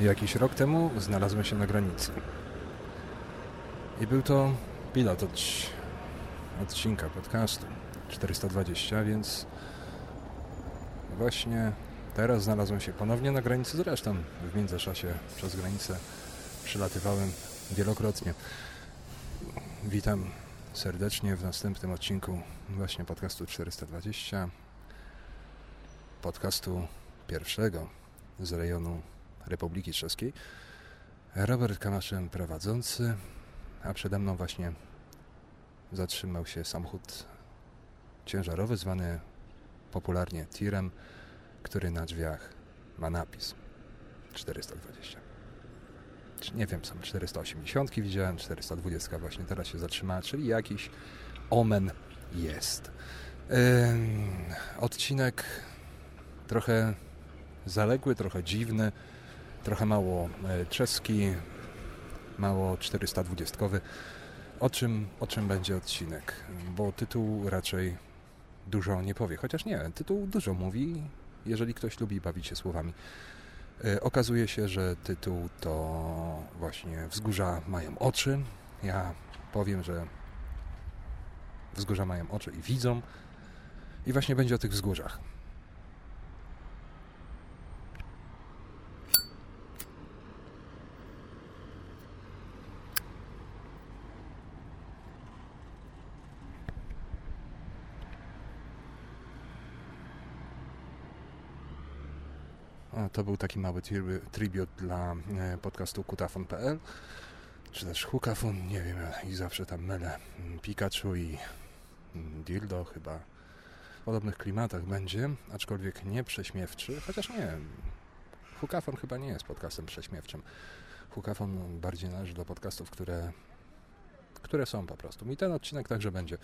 Jakiś rok temu znalazłem się na granicy. I był to pilot od odcinka podcastu 420, więc właśnie teraz znalazłem się ponownie na granicy. Zresztą w międzyczasie przez granicę przylatywałem wielokrotnie. Witam serdecznie w następnym odcinku właśnie podcastu 420. Podcastu pierwszego z rejonu Republiki Czeskiej. Robert Kamaszem prowadzący, a przede mną właśnie zatrzymał się samochód ciężarowy zwany popularnie tirem, który na drzwiach ma napis 420. Nie wiem, są 480 widziałem, 420 właśnie teraz się zatrzymała, czyli jakiś omen jest. Yy, odcinek trochę zaległy, trochę dziwny, trochę mało e, czeski, mało 420. O czym, o czym będzie odcinek? Bo tytuł raczej dużo nie powie. Chociaż nie, tytuł dużo mówi, jeżeli ktoś lubi bawić się słowami. E, okazuje się, że tytuł to właśnie Wzgórza mają oczy. Ja powiem, że wzgórza mają oczy i widzą. I właśnie będzie o tych wzgórzach. To był taki mały tribut dla e, podcastu kutafon.pl czy też hukafon, nie wiem, i zawsze tam mylę mm, Pikachu i mm, Dildo chyba w podobnych klimatach będzie, aczkolwiek nie prześmiewczy, chociaż nie, hukafon chyba nie jest podcastem prześmiewczym. Hukafon bardziej należy do podcastów, które które są po prostu. I ten odcinek także będzie.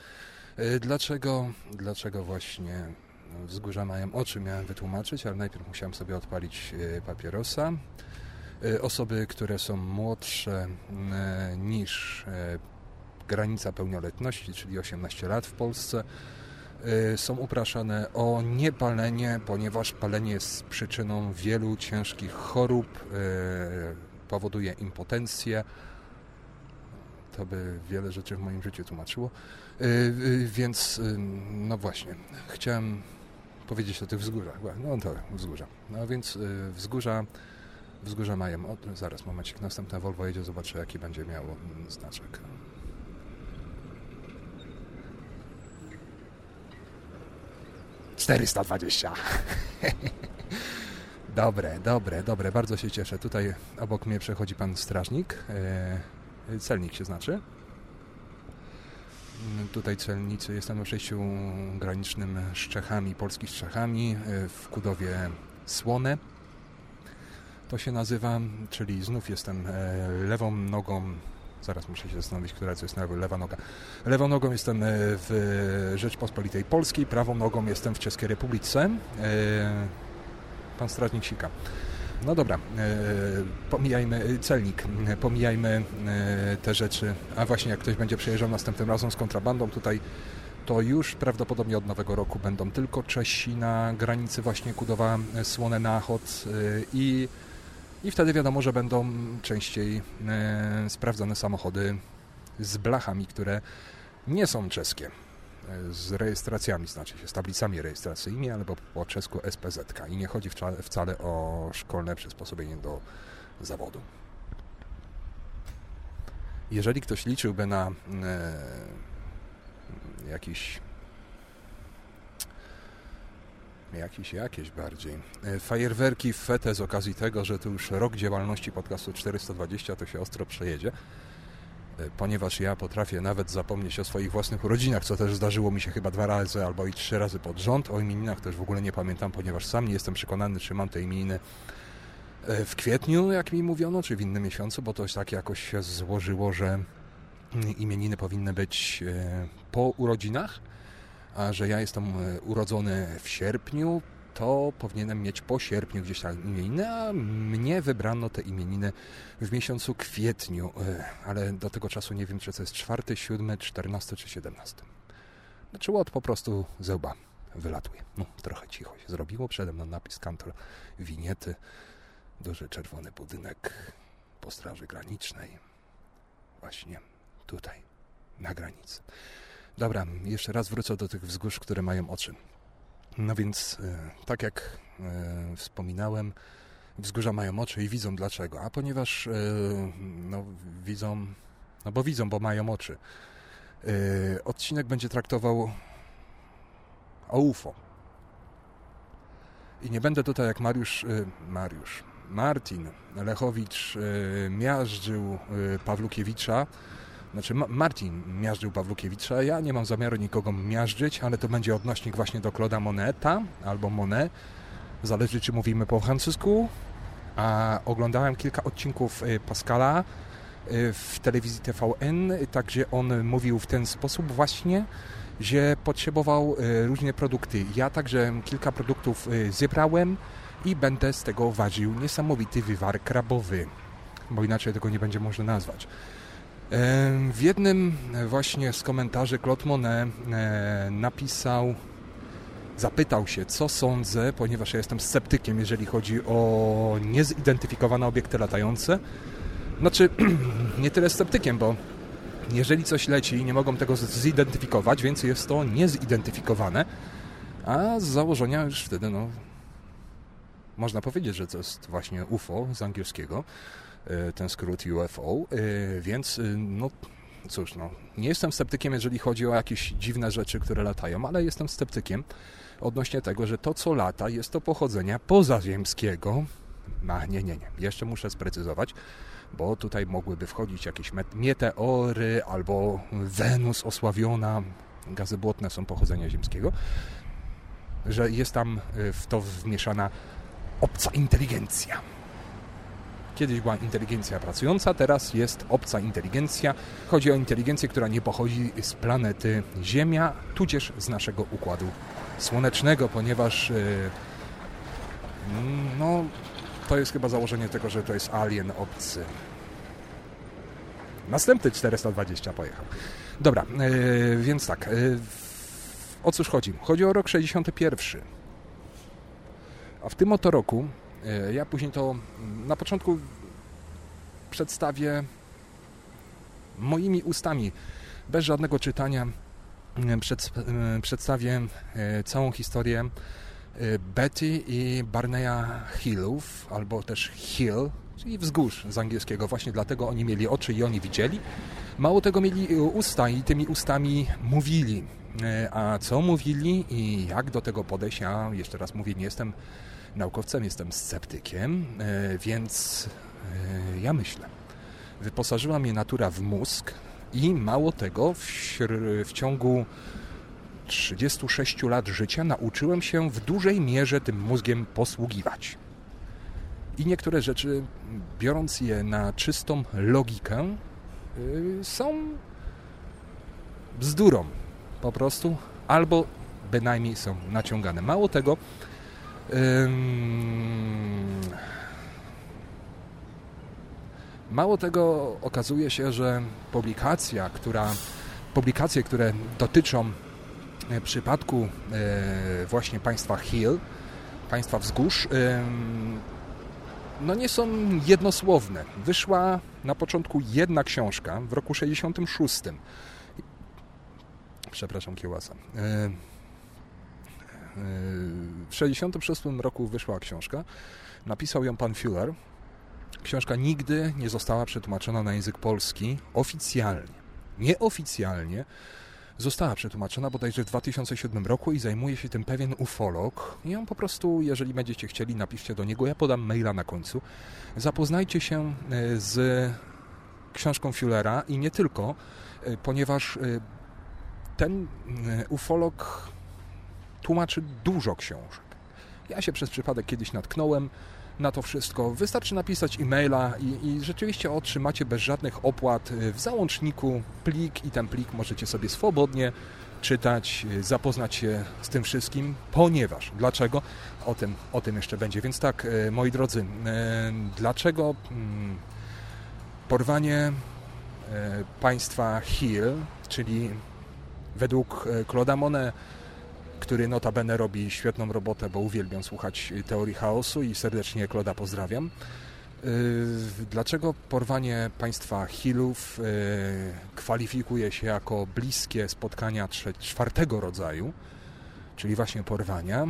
E, dlaczego, dlaczego właśnie wzgórza mają oczy, miałem wytłumaczyć, ale najpierw musiałem sobie odpalić e, papierosa. E, osoby, które są młodsze e, niż granica pełnioletności, czyli 18 lat w Polsce, są upraszane o niepalenie, ponieważ palenie jest przyczyną wielu ciężkich chorób, powoduje impotencję. To by wiele rzeczy w moim życiu tłumaczyło. Więc, no właśnie, chciałem powiedzieć o tych wzgórzach. No to wzgórza. No więc y, wzgórza, wzgórza mają... O, zaraz, momencik, następna Volvo jedzie, zobaczę jaki będzie miało mm, znaczek. Czterysta dwadzieścia. Dobre, dobre, dobre. Bardzo się cieszę. Tutaj obok mnie przechodzi pan strażnik. E, celnik się znaczy. Tutaj celnicy, jestem na przejściu granicznym z Czechami, Polski z Czechami e, w Kudowie Słone. To się nazywa, czyli znów jestem e, lewą nogą zaraz muszę się zastanowić, która to jest lewa noga. Lewą nogą jestem e, w Rzeczpospolitej Polskiej, prawą nogą jestem w Czeskiej Republice. Pan strażnik sika. No dobra, e, pomijajmy e, celnik, e, pomijajmy te rzeczy. A właśnie jak ktoś będzie przyjeżdżał następnym razem z kontrabandą tutaj, to już prawdopodobnie od nowego roku będą tylko Czesi na granicy właśnie Kudowa Słone Nachod i, i wtedy wiadomo, że będą częściej sprawdzane samochody z blachami, które nie są czeskie z rejestracjami, znaczy się z tablicami rejestracyjnymi, albo po czesku SPZ. I nie chodzi wcale, o szkolne przysposobienie do zawodu. Jeżeli ktoś liczyłby na e, jakiś jakiś, jakieś bardziej. E, fajerwerki w fetę z okazji tego, że to już rok działalności podcastu 420, to się ostro przejedzie. E, ponieważ ja potrafię nawet zapomnieć o swoich własnych urodzinach, co też zdarzyło mi się chyba dwa razy albo i trzy razy pod rząd. O imieninach też w ogóle nie pamiętam, ponieważ sam nie jestem przekonany, czy mam te imieniny e, w kwietniu, jak mi mówiono, czy w innym miesiącu, bo to tak jakoś się złożyło, że imieniny powinny być e, po urodzinach, a że ja jestem urodzony w sierpniu, to powinienem mieć po sierpniu gdzieś tam imieniny, a mnie wybrano te imieniny w miesiącu kwietniu, e, ale do tego czasu nie wiem, czy to jest 4, 7, 14 czy 17. Znaczy łot po prostu ze łba wylatuje. No, trochę cicho się zrobiło, przede mną napis kantor winiety. duży czerwony budynek po Straży Granicznej. Właśnie tutaj, na granicy. Dobra, jeszcze raz wrócę do tych wzgórz, które mają oczy. No więc, tak jak wspominałem, wzgórza mają oczy i widzą dlaczego. A ponieważ no, widzą, no bo widzą, bo mają oczy. Odcinek będzie traktował o UFO. I nie będę tutaj jak Mariusz, Mariusz, Martin Lechowicz miażdżył Pawlukiewicza, znaczy Martin miażdżył Pawlukiewicza, ja nie mam zamiaru nikogo miażdżyć, ale to będzie odnośnik właśnie do Claude'a Moneta albo Monet, zależy czy mówimy po francusku, a oglądałem kilka odcinków Pascala w telewizji TVN, także on mówił w ten sposób właśnie, że potrzebował różne produkty. Ja także kilka produktów zebrałem i będę z tego ważył niesamowity wywar krabowy, bo inaczej tego nie będzie można nazwać. W jednym właśnie z komentarzy Claude Monet napisał, zapytał się, co sądzę, ponieważ ja jestem sceptykiem, jeżeli chodzi o niezidentyfikowane obiekty latające. Znaczy, nie tyle sceptykiem, bo jeżeli coś leci, nie mogą tego zidentyfikować, więc jest to niezidentyfikowane, a z założenia już wtedy, no, można powiedzieć, że to jest właśnie UFO z angielskiego, ten skrót UFO, więc no cóż, no, nie jestem sceptykiem, jeżeli chodzi o jakieś dziwne rzeczy, które latają, ale jestem sceptykiem odnośnie tego, że to, co lata, jest to pochodzenia pozaziemskiego. A nie, nie, nie. Jeszcze muszę sprecyzować, bo tutaj mogłyby wchodzić jakieś meteory albo Wenus osławiona. Gazy błotne są pochodzenia ziemskiego. Że jest tam w to wmieszana obca inteligencja. Kiedyś była inteligencja pracująca, teraz jest obca inteligencja. Chodzi o inteligencję, która nie pochodzi z planety Ziemia, tudzież z naszego układu słonecznego, ponieważ no, to jest chyba założenie tego, że to jest alien obcy. Następny 420 pojechał. Dobra, yy, więc tak. Yy, o cóż chodzi? Chodzi o rok 61. A w tym oto roku, ja później to na początku przedstawię moimi ustami, bez żadnego czytania, przed, przedstawię całą historię Betty i Barneya Hillów, albo też Hill, czyli wzgórz z angielskiego. Właśnie dlatego oni mieli oczy i oni widzieli. Mało tego mieli usta i tymi ustami mówili. A co mówili i jak do tego podejść, ja jeszcze raz mówię, nie jestem naukowcem, jestem sceptykiem, więc ja myślę. Wyposażyła mnie natura w mózg i mało tego, w, w ciągu 36 lat życia nauczyłem się w dużej mierze tym mózgiem posługiwać. I niektóre rzeczy, biorąc je na czystą logikę, yy, są bzdurą po prostu, albo bynajmniej są naciągane. Mało tego, mało tego okazuje się, że publikacja, która, publikacje, które dotyczą przypadku e, właśnie państwa Hill, państwa wzgórz, no nie są jednosłowne. Wyszła na początku jedna książka w roku 66. Przepraszam, kiełasa. W 66 roku wyszła książka. Napisał ją pan Fuller. Książka nigdy nie została przetłumaczona na język polski oficjalnie. Nieoficjalnie została przetłumaczona bodajże w 2007 roku i zajmuje się tym pewien ufolog. I on po prostu, jeżeli będziecie chcieli, napiszcie do niego, ja podam maila na końcu. Zapoznajcie się e, z książką Fullera i nie tylko, e, ponieważ e, ten ufolog tłumaczy dużo książek. Ja się przez przypadek kiedyś natknąłem na to wszystko. Wystarczy napisać e-maila i, i, rzeczywiście otrzymacie bez żadnych opłat y, w załączniku plik i ten plik możecie sobie swobodnie czytać, y, zapoznać się z tym wszystkim, ponieważ, dlaczego? O tym, o tym jeszcze będzie. Więc tak, y, moi drodzy, dlaczego mm, porwanie państwa Hill, czyli według Claude'a Monet który notabene robi świetną robotę, bo uwielbiam słuchać teorii chaosu i serdecznie Kloda pozdrawiam. Dlaczego porwanie państwa Hillów kwalifikuje się jako bliskie spotkania czwartego rodzaju, czyli właśnie porwania?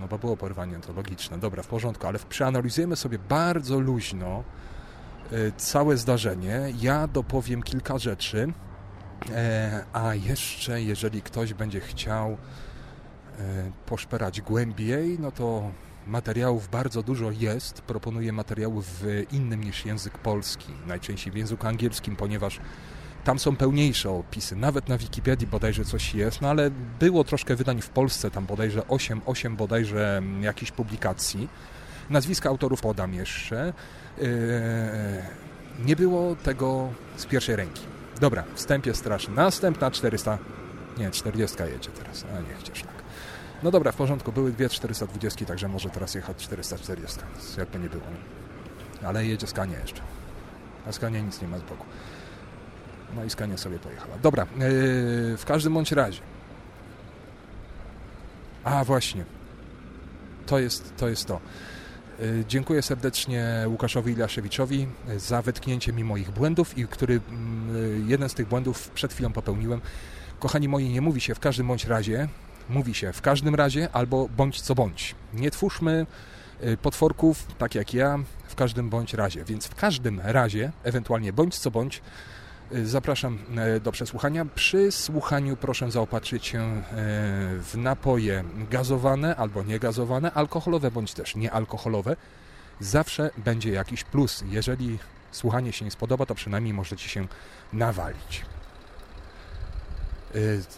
No bo było porwanie, to logiczne. Dobra, w porządku, ale przeanalizujemy sobie bardzo luźno całe zdarzenie. Ja dopowiem kilka rzeczy, a jeszcze jeżeli ktoś będzie chciał e, poszperać głębiej, no to materiałów bardzo dużo jest. Proponuję materiałów w innym niż język polski, najczęściej w języku angielskim, ponieważ tam są pełniejsze opisy, nawet na Wikipedii bodajże coś jest, no ale było troszkę wydań w Polsce, tam bodajże 8, 8 bodajże mm, jakichś publikacji. Nazwiska autorów podam jeszcze. Yy, nie było tego z pierwszej ręki. Dobra, wstępie straszny. Następna 400, nie, 40 jedzie teraz, a nie chcesz tak. No dobra, w porządku, były dwie 420, także może teraz jechać 440, jakby nie było. Ale jedzie Skania jeszcze. A Skania nic nie ma z boku. No i Skania sobie pojechała. Dobra, yy, w każdym bądź razie. A, właśnie. To jest to. Jest to. Yy, dziękuję serdecznie Łukaszowi Ilaszewiczowi za wytknięcie mi moich błędów i który yy, jeden z tych błędów przed chwilą popełniłem. Kochani moi, nie mówi się w każdym bądź razie, mówi się w każdym razie albo bądź co bądź. Nie twórzmy potworków, tak jak ja, w każdym bądź razie. Więc w każdym razie, ewentualnie bądź co bądź, Zapraszam e, do przesłuchania. Przy słuchaniu proszę zaopatrzyć się e, w napoje gazowane albo niegazowane, alkoholowe bądź też niealkoholowe. Zawsze będzie jakiś plus. Jeżeli słuchanie się nie spodoba, to przynajmniej możecie się nawalić.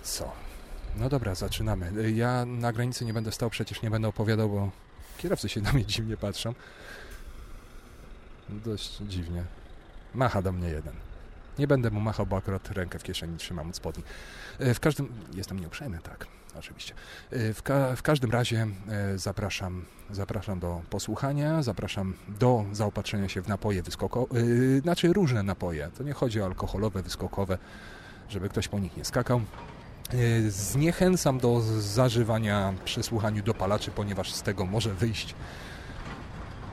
Co? No dobra, zaczynamy. Ja na granicy nie będę stał, przecież nie będę opowiadał, bo kierowcy się na mnie dziwnie patrzą. Dość dziwnie. Macha do mnie jeden. Nie będę mu machał, bo akurat rękę w kieszeni trzymam od spodni. E, w każdym... Jestem nieuprzejmy, tak, oczywiście. E, w, ka w każdym razie e, zapraszam, zapraszam do posłuchania, zapraszam do zaopatrzenia się w napoje wyskokowe, znaczy różne napoje. To nie chodzi o alkoholowe, wyskokowe, żeby ktoś po nich nie skakał. Zniechęcam do zażywania przy słuchaniu dopalaczy, ponieważ z tego może wyjść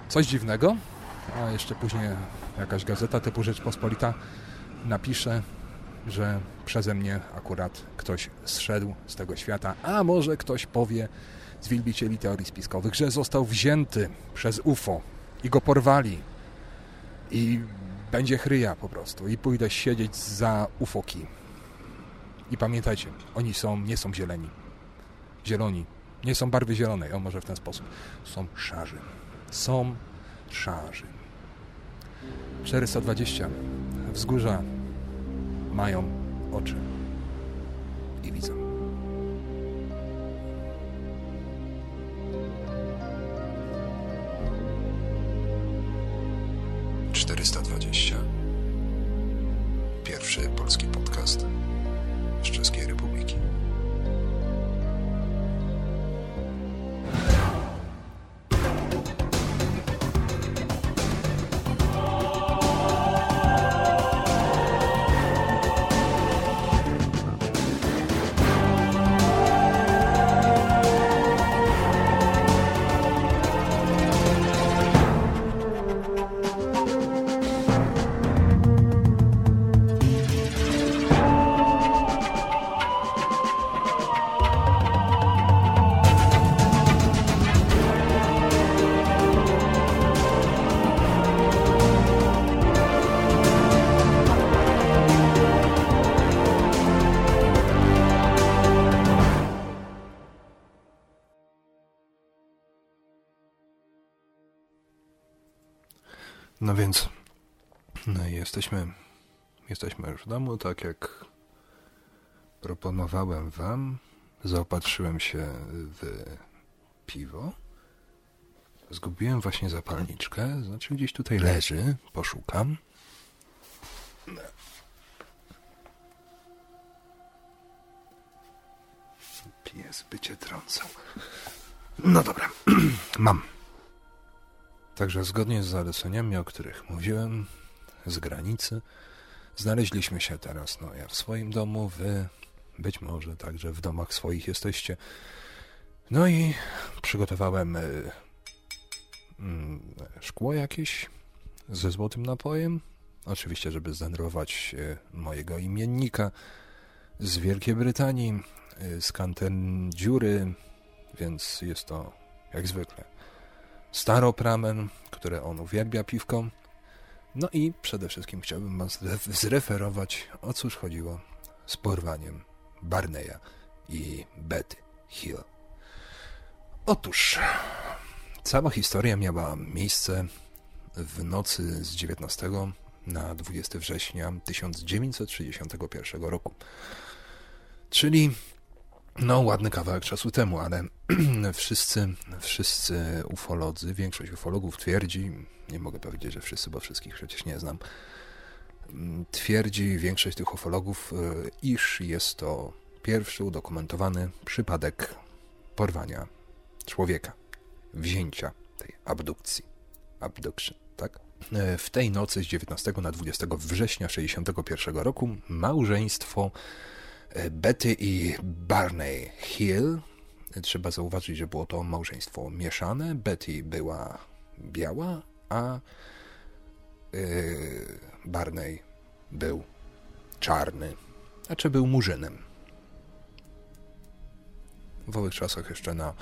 coś dziwnego, a jeszcze później jakaś gazeta typu Rzeczpospolita napiszę, że przeze mnie akurat ktoś zszedł z tego świata, a może ktoś powie z wielbicieli teorii spiskowych, że został wzięty przez UFO i go porwali i będzie chryja po prostu i pójdę siedzieć za ufoki. I pamiętajcie, oni są, nie są zieleni. Zieloni. Nie są barwy zielonej, o może w ten sposób. Są szarzy. Są szarzy. 420 wzgórza mają oczy i widzą. Czterysta dwadzieścia. Pierwszy polski podcast jesteśmy już w domu, tak jak proponowałem wam. Zaopatrzyłem się w piwo. Zgubiłem właśnie zapalniczkę, znaczy gdzieś tutaj leży, poszukam. Pies by cię trącał. No dobra, mam. Także zgodnie z zaleceniami, o których mówiłem, z granicy, znaleźliśmy się teraz, no ja w swoim domu, wy być może także w domach swoich jesteście. No i przygotowałem y, mm, szkło jakieś ze złotym napojem. Oczywiście, żeby zdenerwować y, mojego imiennika z Wielkiej Brytanii, y, z kanten dziury, więc jest to jak zwykle staropramen, które on uwielbia piwką. No i przede wszystkim chciałbym wam zreferować, o cóż chodziło z porwaniem Barneya i Betty Hill. Otóż cała historia miała miejsce w nocy z 19 na 20 września 1961 roku. Czyli no ładny kawałek czasu temu, ale wszyscy, wszyscy ufolodzy, większość ufologów twierdzi, nie mogę powiedzieć, że wszyscy, bo wszystkich przecież nie znam, twierdzi większość tych ufologów, e, iż jest to pierwszy udokumentowany przypadek porwania człowieka, wzięcia tej abdukcji. Abduction, tak? E, w tej nocy z 19 na 20 września 1961 roku małżeństwo e, Betty i Barney Hill. Trzeba zauważyć, że było to małżeństwo mieszane. Betty była biała, a yy, Barney był czarny, a czy był murzynem. W owych czasach jeszcze na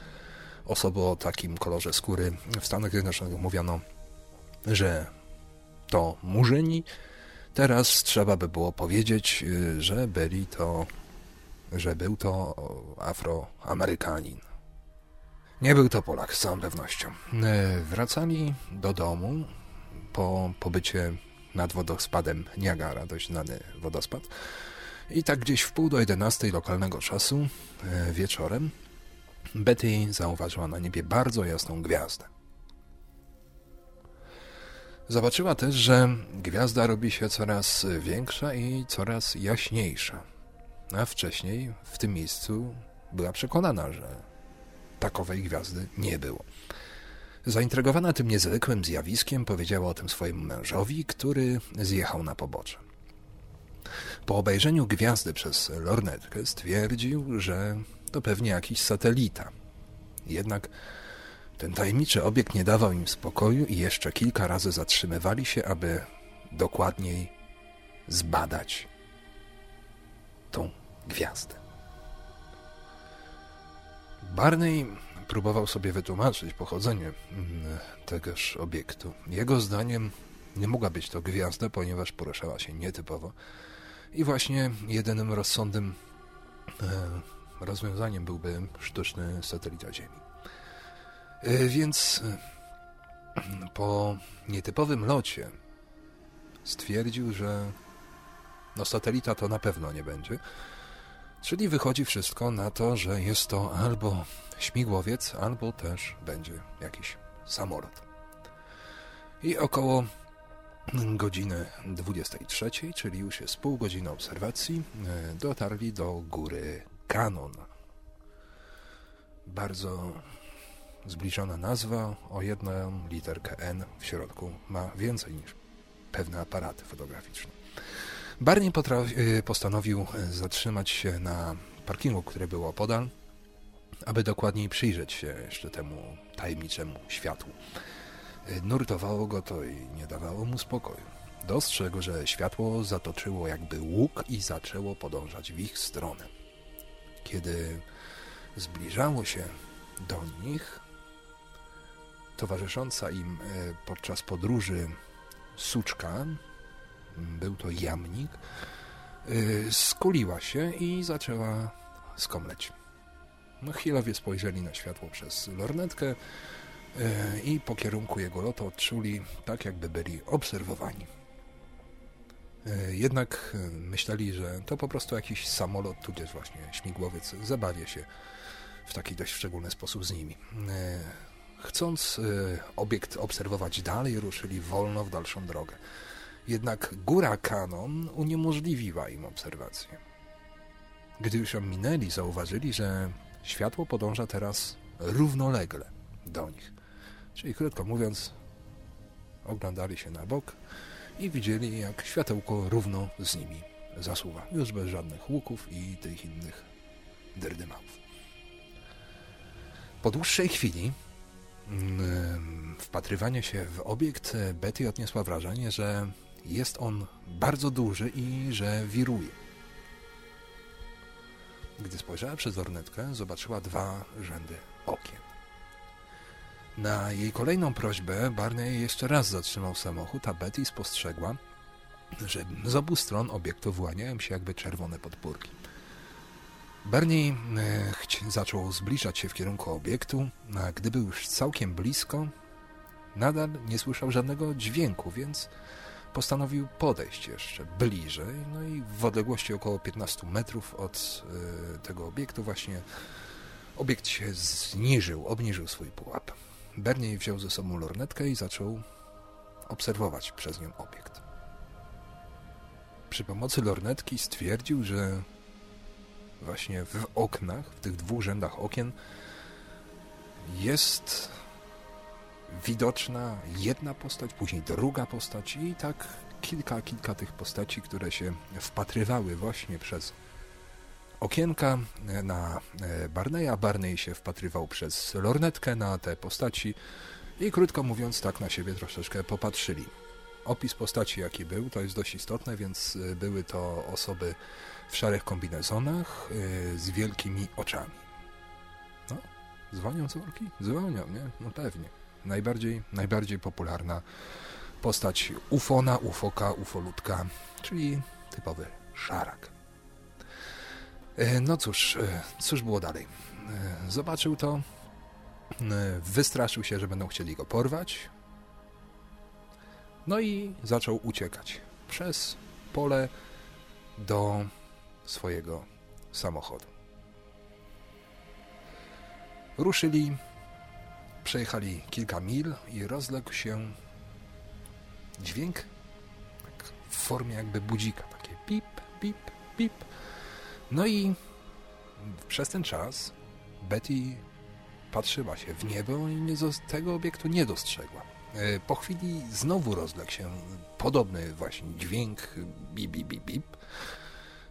osoby o takim kolorze skóry w Stanach Zjednoczonych mówiono, że to murzyni. Teraz trzeba by było powiedzieć, że byli to, że był to Afroamerykanin. Nie był to Polak, z całą pewnością. Wracali do domu po pobycie nad wodospadem Niagara, dość znany wodospad. I tak gdzieś w pół do jedenastej lokalnego czasu e, wieczorem Betty zauważyła na niebie bardzo jasną gwiazdę. Zobaczyła też, że gwiazda robi się coraz większa i coraz jaśniejsza. A wcześniej w tym miejscu była przekonana, że takowej gwiazdy nie było. Zaintrygowana tym niezwykłym zjawiskiem powiedziała o tym swojemu mężowi, który zjechał na pobocze. Po obejrzeniu gwiazdy przez lornetkę stwierdził, że to pewnie jakiś satelita. Jednak ten tajemniczy obiekt nie dawał im spokoju i jeszcze kilka razy zatrzymywali się, aby dokładniej zbadać tą gwiazdę. Barney próbował sobie wytłumaczyć pochodzenie mm, tegoż obiektu. Jego zdaniem nie mogła być to gwiazda, ponieważ poruszała się nietypowo. I właśnie jedynym rozsądnym e, rozwiązaniem byłby sztuczny satelita Ziemi. E, więc e, po nietypowym locie stwierdził, że no satelita to na pewno nie będzie. Czyli wychodzi wszystko na to, że jest to albo śmigłowiec, albo też będzie jakiś samolot. I około godziny 23, czyli już jest pół godziny obserwacji, e, dotarli do góry Kanon. Bardzo zbliżona nazwa, o jedną literkę N w środku ma więcej niż pewne aparaty fotograficzne. Barney e, postanowił zatrzymać się na parkingu, który był opodal, aby dokładniej przyjrzeć się jeszcze temu tajemniczemu światłu. Nurtowało go to i nie dawało mu spokoju. Dostrzegł, że światło zatoczyło jakby łuk i zaczęło podążać w ich stronę. Kiedy zbliżało się do nich, towarzysząca im podczas podróży suczka, był to jamnik, e, skuliła się i zaczęła skomleć. No, Chwilowie spojrzeli na światło przez lornetkę e, i po kierunku jego lotu odczuli tak, jakby byli obserwowani. E, jednak myśleli, że to po prostu jakiś samolot, tudzież właśnie śmigłowiec zabawia się w taki dość szczególny sposób z nimi. Chcąc obiekt obserwować dalej, ruszyli wolno w dalszą drogę. Jednak góra Kanon uniemożliwiła im obserwację. Gdy już ją minęli, zauważyli, że Światło podąża teraz równolegle do nich. Czyli krótko mówiąc, oglądali się na bok i widzieli, jak światełko równo z nimi zasuwa. Już bez żadnych łuków i tych innych derdymałów. Po dłuższej chwili mm, wpatrywanie się w obiekt Betty odniosła wrażenie, że jest on bardzo duży i że wiruje. Gdy spojrzała przez lornetkę, zobaczyła dwa rzędy okien. Na jej kolejną prośbę Barney jeszcze raz zatrzymał samochód, a Betty spostrzegła, że z obu stron obiektu wyłaniają się jakby czerwone podpórki. Barney e, zaczął zbliżać się w kierunku obiektu, a gdy był już całkiem blisko, nadal nie słyszał żadnego dźwięku, więc postanowił podejść jeszcze bliżej, no i w odległości około 15 metrów od y, tego obiektu właśnie obiekt się zniżył, obniżył swój pułap. Bernie wziął ze sobą lornetkę i zaczął obserwować przez nią obiekt. Przy pomocy lornetki stwierdził, że właśnie w oknach, w tych dwóch rzędach okien jest widoczna jedna postać, później druga postać i tak kilka, kilka tych postaci, które się wpatrywały właśnie przez okienka na e, Barneya. Barney się wpatrywał przez lornetkę na te postaci i krótko mówiąc tak na siebie troszeczkę popatrzyli. Opis postaci jaki był, to jest dość istotne, więc e, były to osoby w szarych kombinezonach e, z wielkimi oczami. No, dzwonią dzwonki? Dzwonią, nie? No pewnie najbardziej, najbardziej popularna postać ufona, ufoka, ufolutka, czyli typowy szarak. E, no cóż, e, cóż było dalej? E, zobaczył to, wystraszył się, że będą chcieli go porwać, no i zaczął uciekać przez pole do swojego samochodu. Ruszyli Przejechali kilka mil i rozległ się dźwięk tak w formie jakby budzika, takie pip, pip, pip. No i przez ten czas Betty patrzyła się w niebo i nie, tego obiektu nie dostrzegła. E, po chwili znowu rozległ się podobny właśnie dźwięk bip, bip, bip, bip.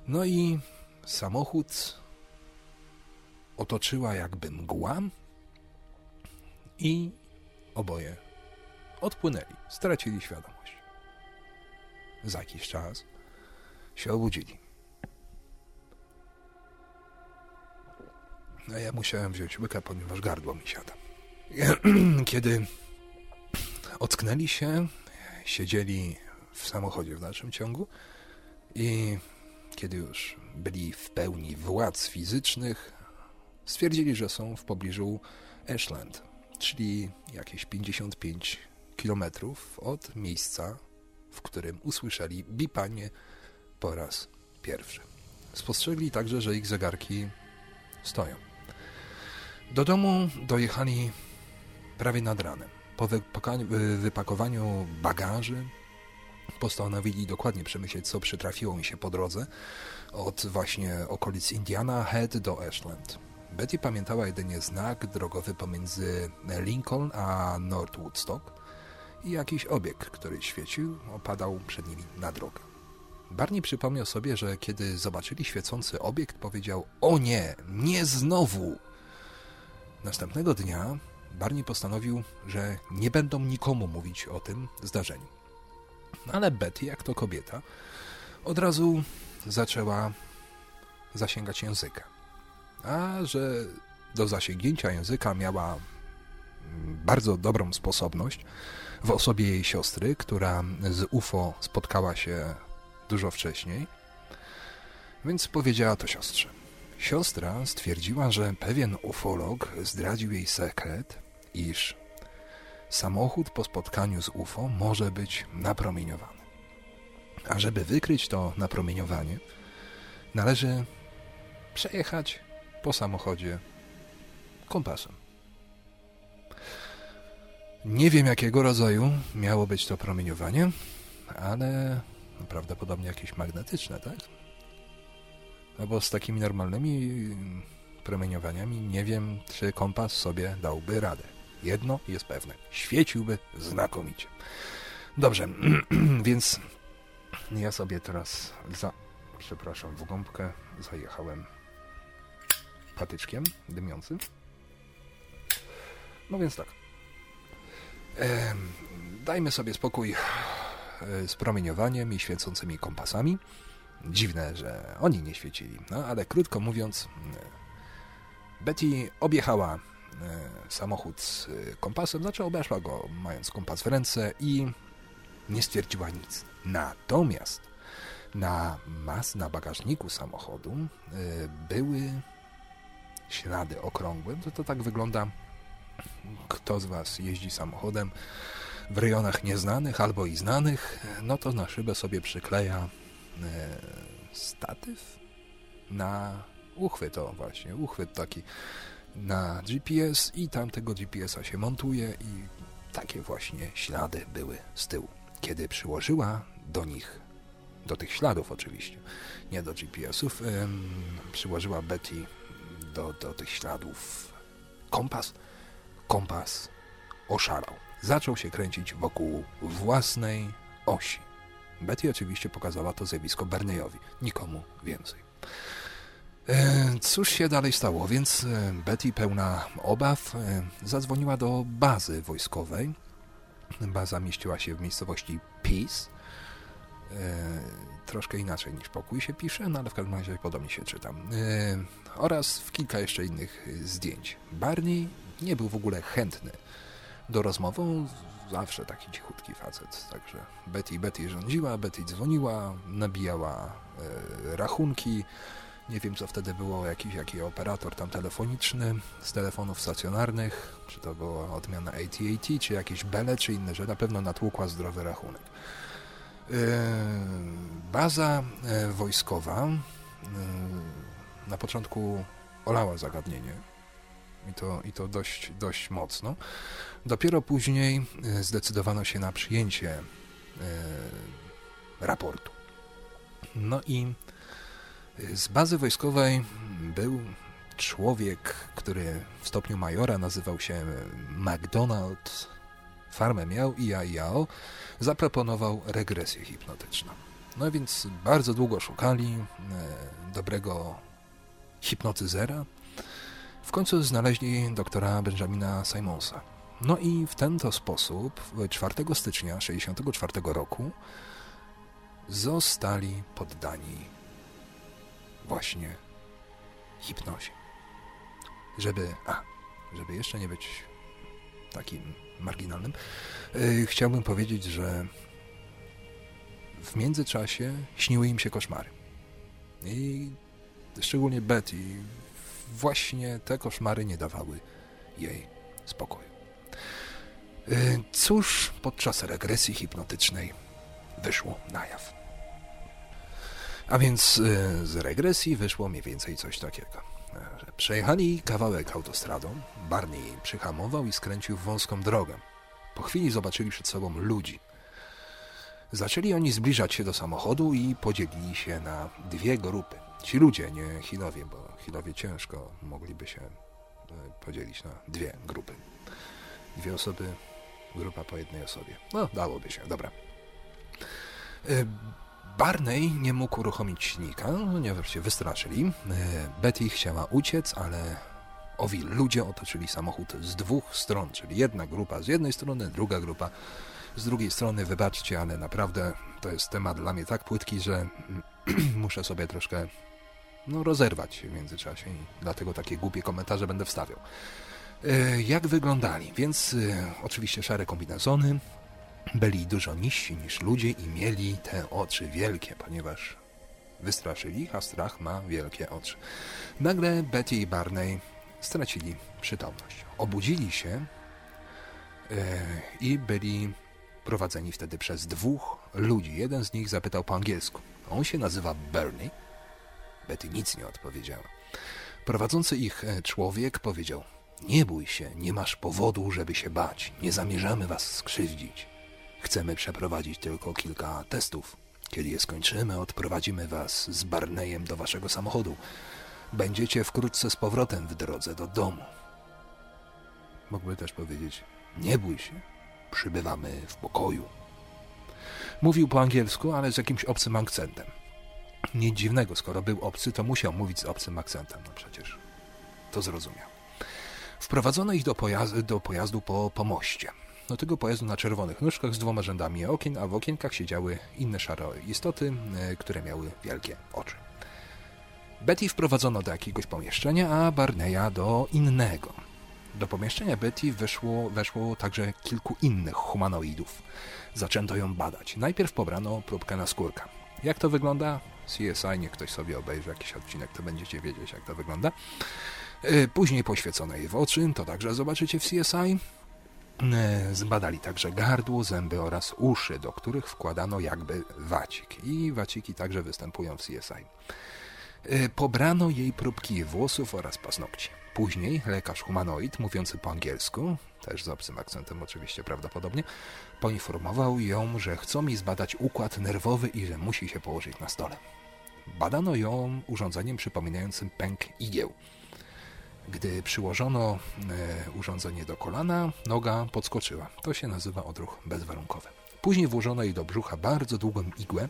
No i samochód otoczyła jakby mgła, i oboje odpłynęli, stracili świadomość. Za jakiś czas się obudzili. A ja musiałem wziąć łyka, ponieważ gardło mi siada. Kiedy ocknęli się, siedzieli w samochodzie w dalszym ciągu i kiedy już byli w pełni władz fizycznych, stwierdzili, że są w pobliżu Ashland, czyli jakieś 55 kilometrów od miejsca, w którym usłyszeli bipanie po raz pierwszy. Spostrzegli także, że ich zegarki stoją. Do domu dojechali prawie nad ranem. Po wypakowaniu bagaży postanowili dokładnie przemyśleć, co przytrafiło mi się po drodze od właśnie okolic Indiana Head do Ashland. Betty pamiętała jedynie znak drogowy pomiędzy Lincoln a North Woodstock i jakiś obieg, który świecił, opadał przed nimi na drogę. Barney przypomniał sobie, że kiedy zobaczyli świecący obiekt, powiedział: O nie, nie znowu! Następnego dnia Barney postanowił, że nie będą nikomu mówić o tym zdarzeniu. Ale Betty, jak to kobieta, od razu zaczęła zasięgać języka a że do zasięgnięcia języka miała bardzo dobrą sposobność w osobie jej siostry, która z UFO spotkała się dużo wcześniej, więc powiedziała to siostrze. Siostra stwierdziła, że pewien ufolog zdradził jej sekret, iż samochód po spotkaniu z UFO może być napromieniowany. A żeby wykryć to napromieniowanie, należy przejechać po samochodzie kompasem. Nie wiem jakiego rodzaju miało być to promieniowanie, ale prawdopodobnie jakieś magnetyczne, tak? No bo z takimi normalnymi promieniowaniami nie wiem, czy kompas sobie dałby radę. Jedno jest pewne, świeciłby znakomicie. Dobrze, więc ja sobie teraz przepraszam, w gąbkę zajechałem patyczkiem dymiącym. No więc tak. Dajmy sobie spokój e, z promieniowaniem i świecącymi kompasami. Dziwne, że oni nie świecili. No ale krótko mówiąc, e, Betty objechała e, samochód z kompasem, znaczy obeszła go mając kompas w ręce i nie stwierdziła nic. Natomiast na mas, na bagażniku samochodu były ślady okrągłe. To, to tak wygląda, kto z Was jeździ samochodem w rejonach nieznanych albo i znanych, no to na szybę sobie przykleja e, statyw na uchwyt, to właśnie, uchwyt taki na GPS i tam tego GPS-a się montuje i takie właśnie ślady były z tyłu. Kiedy przyłożyła do nich, do tych śladów oczywiście, nie do GPS-ów, przyłożyła Betty do, do tych śladów kompas, kompas oszalał. Zaczął się kręcić wokół własnej osi. Betty oczywiście pokazała to zjawisko Barneyowi, nikomu więcej. E, cóż się dalej stało? Więc e, Betty, pełna obaw, e, zadzwoniła do bazy wojskowej. Baza mieściła się w miejscowości Peace troszkę inaczej niż pokój się pisze, no ale w każdym razie podobnie się czytam. Yy, oraz w kilka jeszcze innych zdjęć. Barney nie był w ogóle chętny do rozmowy, zawsze taki cichutki facet, także Betty Betty rządziła, Betty dzwoniła, nabijała rachunki, nie wiem co wtedy było, jakiś, jakiś operator tam telefoniczny z telefonów stacjonarnych, czy to była odmiana AT&T, czy jakieś bele, czy inne, że na pewno natłukła zdrowy rachunek. E, baza e, wojskowa e, na początku olała zagadnienie i to, i to dość, dość mocno. Dopiero później zdecydowano się na przyjęcie raportu. No i z bazy wojskowej był człowiek, który w stopniu majora nazywał się McDonald farmę miał i ja i jao, zaproponował regresję hipnotyczną. No więc bardzo długo szukali e, dobrego hipnotyzera. W końcu znaleźli doktora Benjamina Simonsa. No i w ten to sposób 4 stycznia 1964 roku zostali poddani właśnie hipnozie. Żeby, a, żeby jeszcze nie być takim marginalnym, e, chciałbym powiedzieć, że w międzyczasie śniły im się koszmary. I szczególnie Betty, właśnie te koszmary nie dawały jej spokoju. E, cóż podczas regresji hipnotycznej wyszło na jaw? A więc e, z regresji wyszło mniej więcej coś takiego. Przejechali kawałek autostradą, Barney przyhamował i skręcił w wąską drogę. Po chwili zobaczyli przed sobą ludzi. Zaczęli oni zbliżać się do samochodu i podzielili się na dwie grupy. Ci ludzie, nie Hilowie, bo Hilowie ciężko mogliby się e, podzielić na dwie grupy. Dwie osoby, grupa po jednej osobie. No, dałoby się, dobra. Barney nie mógł uruchomić silnika, ponieważ się wystraszyli. E, Betty chciała uciec, ale owi ludzie otoczyli samochód z dwóch stron, czyli jedna grupa z jednej strony, druga grupa z drugiej strony. Wybaczcie, ale naprawdę to jest temat dla mnie tak płytki, że muszę sobie troszkę no, rozerwać w międzyczasie i dlatego takie głupie komentarze będę wstawiał. E, jak wyglądali? Więc e, oczywiście szare kombinezony, byli dużo niżsi niż ludzie i mieli te oczy wielkie, ponieważ wystraszyli ich, a strach ma wielkie oczy. Nagle Betty i Barney stracili przytomność. Obudzili się yy, i byli prowadzeni wtedy przez dwóch ludzi. Jeden z nich zapytał po angielsku. On się nazywa Bernie. Betty nic nie odpowiedziała. Prowadzący ich e, człowiek powiedział: Nie bój się, nie masz powodu, żeby się bać. Nie zamierzamy was skrzywdzić. Chcemy przeprowadzić tylko kilka testów. Kiedy je skończymy, odprowadzimy was z Barneyem do waszego samochodu. Będziecie wkrótce z powrotem w drodze do domu. Mógłby też powiedzieć, nie bój się, przybywamy w pokoju. Mówił po angielsku, ale z jakimś obcym akcentem. Nic dziwnego, skoro był obcy, to musiał mówić z obcym akcentem. No przecież to zrozumiał. Wprowadzono ich do, do pojazdu po pomoście. Do tego pojazdu na czerwonych nóżkach z dwoma rzędami okien, a w okienkach siedziały inne szare istoty, e, które miały wielkie oczy. Betty wprowadzono do jakiegoś pomieszczenia, a Barneya do innego. Do pomieszczenia Betty weszło, weszło także kilku innych humanoidów. Zaczęto ją badać. Najpierw pobrano próbkę na skórka. Jak to wygląda? CSI, niech ktoś sobie obejrzy jakiś odcinek, to będziecie wiedzieć, jak to wygląda. E, później poświecono jej w oczy, to także zobaczycie w CSI. E, zbadali także gardło, zęby oraz uszy, do których wkładano jakby wacik. I waciki także występują w CSI. E, pobrano jej próbki włosów oraz paznokci. Później lekarz humanoid, mówiący po angielsku, też z obcym akcentem oczywiście prawdopodobnie, poinformował ją, że chcą mi zbadać układ nerwowy i że musi się położyć na stole. Badano ją urządzeniem przypominającym pęk igieł. Gdy przyłożono e, urządzenie do kolana, noga podskoczyła. To się nazywa odruch bezwarunkowy. Później włożono jej do brzucha bardzo długą igłę,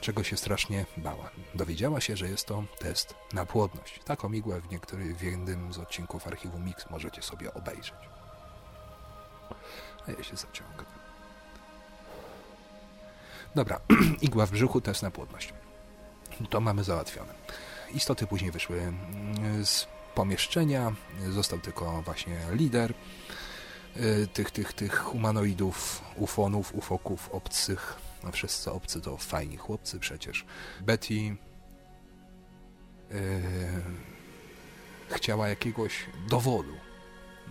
czego się strasznie bała. Dowiedziała się, że jest to test na płodność. Taką igłę w niektórych w jednym z odcinków archiwum Mix możecie sobie obejrzeć. A ja się zaciągam. Dobra, igła w brzuchu, test na płodność. To mamy załatwione. Istoty później wyszły mm, z pomieszczenia, został tylko właśnie lider y, tych, tych, tych humanoidów, ufonów, ufoków, obcych. No wszyscy obcy to fajni chłopcy przecież. Betty yy, chciała jakiegoś dowodu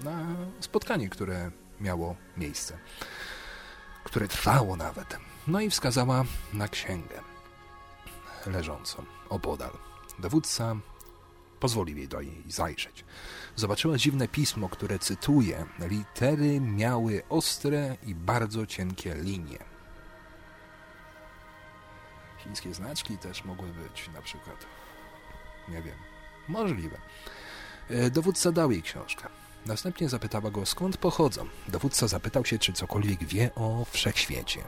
na spotkanie, które miało miejsce, które trwało nawet. No i wskazała na księgę leżącą opodal. Dowódca pozwolił jej do niej zajrzeć. Zobaczyła dziwne pismo, które cytuję. Litery miały ostre i bardzo cienkie linie. Chińskie znaczki też mogły być, na przykład. Nie wiem. Możliwe. E, dowódca dał jej książkę. Następnie zapytała go, skąd pochodzą. Dowódca zapytał się, czy cokolwiek wie o wszechświecie.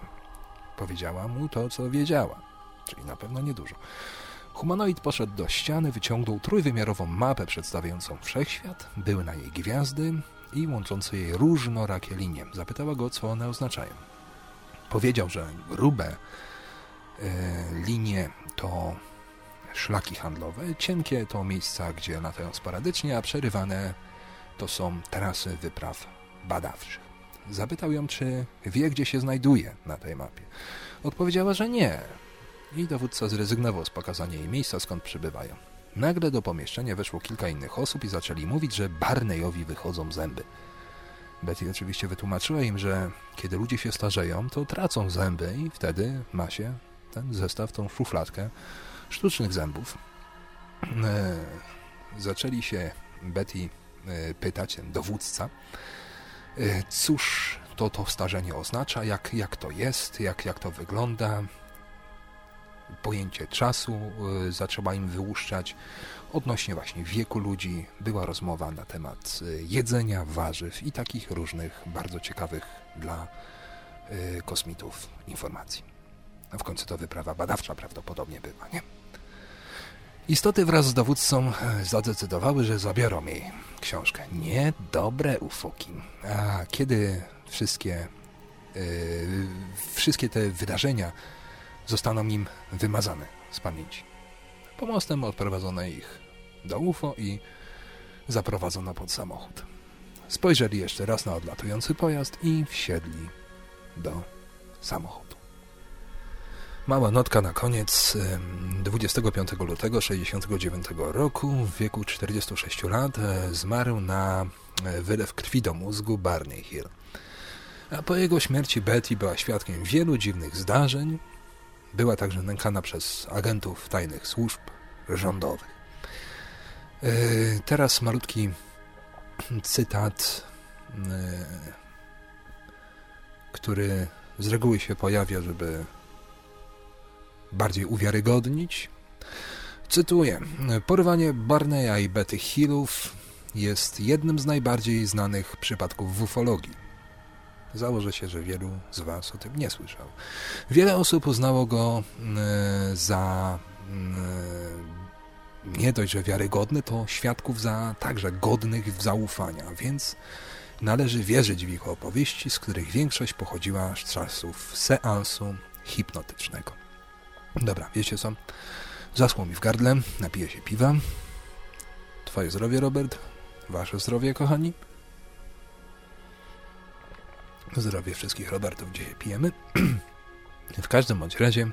Powiedziała mu to, co wiedziała, czyli na pewno niedużo. Humanoid poszedł do ściany, wyciągnął trójwymiarową mapę przedstawiającą wszechświat, były na jej gwiazdy i łączące jej różnorakie linie. Zapytała go, co one oznaczają. Powiedział, że grube e, linie to szlaki handlowe, cienkie to miejsca, gdzie latają sporadycznie, a przerywane to są trasy wypraw badawczych. Zapytał ją, czy wie, gdzie się znajduje na tej mapie. Odpowiedziała, że nie, i dowódca zrezygnował z pokazania jej miejsca, skąd przybywają. Nagle do pomieszczenia weszło kilka innych osób i zaczęli mówić, że Barneyowi wychodzą zęby. Betty oczywiście wytłumaczyła im, że kiedy ludzie się starzeją, to tracą zęby i wtedy ma się ten zestaw, tą szufladkę sztucznych zębów. E, zaczęli się Betty e, pytać, ten dowódca, e, cóż to to starzenie oznacza, jak, jak to jest, jak, jak to wygląda, pojęcie czasu y, zaczęła im wyłuszczać. Odnośnie właśnie wieku ludzi była rozmowa na temat y, jedzenia, warzyw i takich różnych bardzo ciekawych dla y, kosmitów informacji. No w końcu to wyprawa badawcza prawdopodobnie była, nie? Istoty wraz z dowódcą zadecydowały, że zabiorą jej książkę. Niedobre ufoki. A kiedy wszystkie, yy, wszystkie te wydarzenia zostaną im wymazane z pamięci. Pomostem odprowadzono ich do UFO i zaprowadzono pod samochód. Spojrzeli jeszcze raz na odlatujący pojazd i wsiedli do samochodu. Mała notka na koniec. 25 lutego 1969 roku w wieku 46 lat e, zmarł na e, wylew krwi do mózgu Barney Hill. A po jego śmierci Betty była świadkiem wielu dziwnych zdarzeń, była także nękana przez agentów tajnych służb rządowych. E, teraz malutki cytat, e, który z reguły się pojawia, żeby bardziej uwiarygodnić. Cytuję: Porwanie Barneya i Betty Hillów jest jednym z najbardziej znanych przypadków w ufologii. Założę się, że wielu z Was o tym nie słyszał. Wiele osób uznało go e, za nie dość, że wiarygodny, to świadków za także godnych zaufania, więc należy wierzyć w ich opowieści, z których większość pochodziła z czasów seansu hipnotycznego. Dobra, wiecie co? Zasło mi w gardle, napiję się piwa. Twoje zdrowie, Robert. Wasze zdrowie, kochani. Zdrowie wszystkich Robertów dzisiaj pijemy. w każdym bądź razie, e,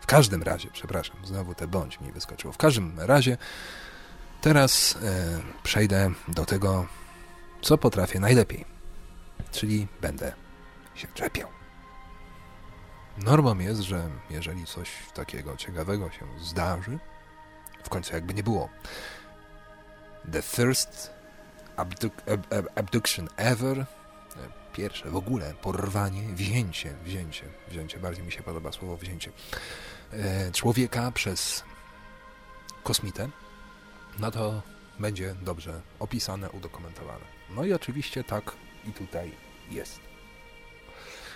w każdym razie, przepraszam, znowu te bądź mi wyskoczyło. W każdym razie teraz e, przejdę do tego, co potrafię najlepiej. Czyli będę się czepiał. Normą jest, że jeżeli coś takiego ciekawego się zdarzy, w końcu jakby nie było, the first abduc abduction ever, pierwsze w ogóle porwanie, wzięcie, wzięcie, wzięcie, bardziej mi się podoba słowo wzięcie, e, człowieka przez kosmitę, no to będzie dobrze opisane, udokumentowane. No i oczywiście tak i tutaj jest.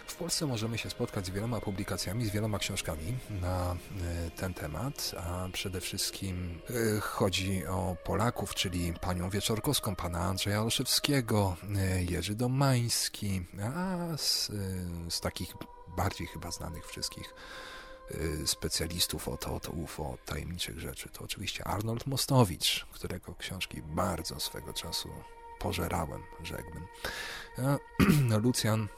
W Polsce możemy się spotkać z wieloma publikacjami, z wieloma książkami na e, ten temat, a przede wszystkim e, chodzi o Polaków, czyli panią Wieczorkowską, pana Andrzeja Olszewskiego, e, Jerzy Domański, a z, z takich bardziej chyba znanych wszystkich specjalistów od, od UFO, od tajemniczych rzeczy, to oczywiście Arnold Mostowicz, którego książki bardzo swego czasu pożerałem, rzekłbym. Lucjan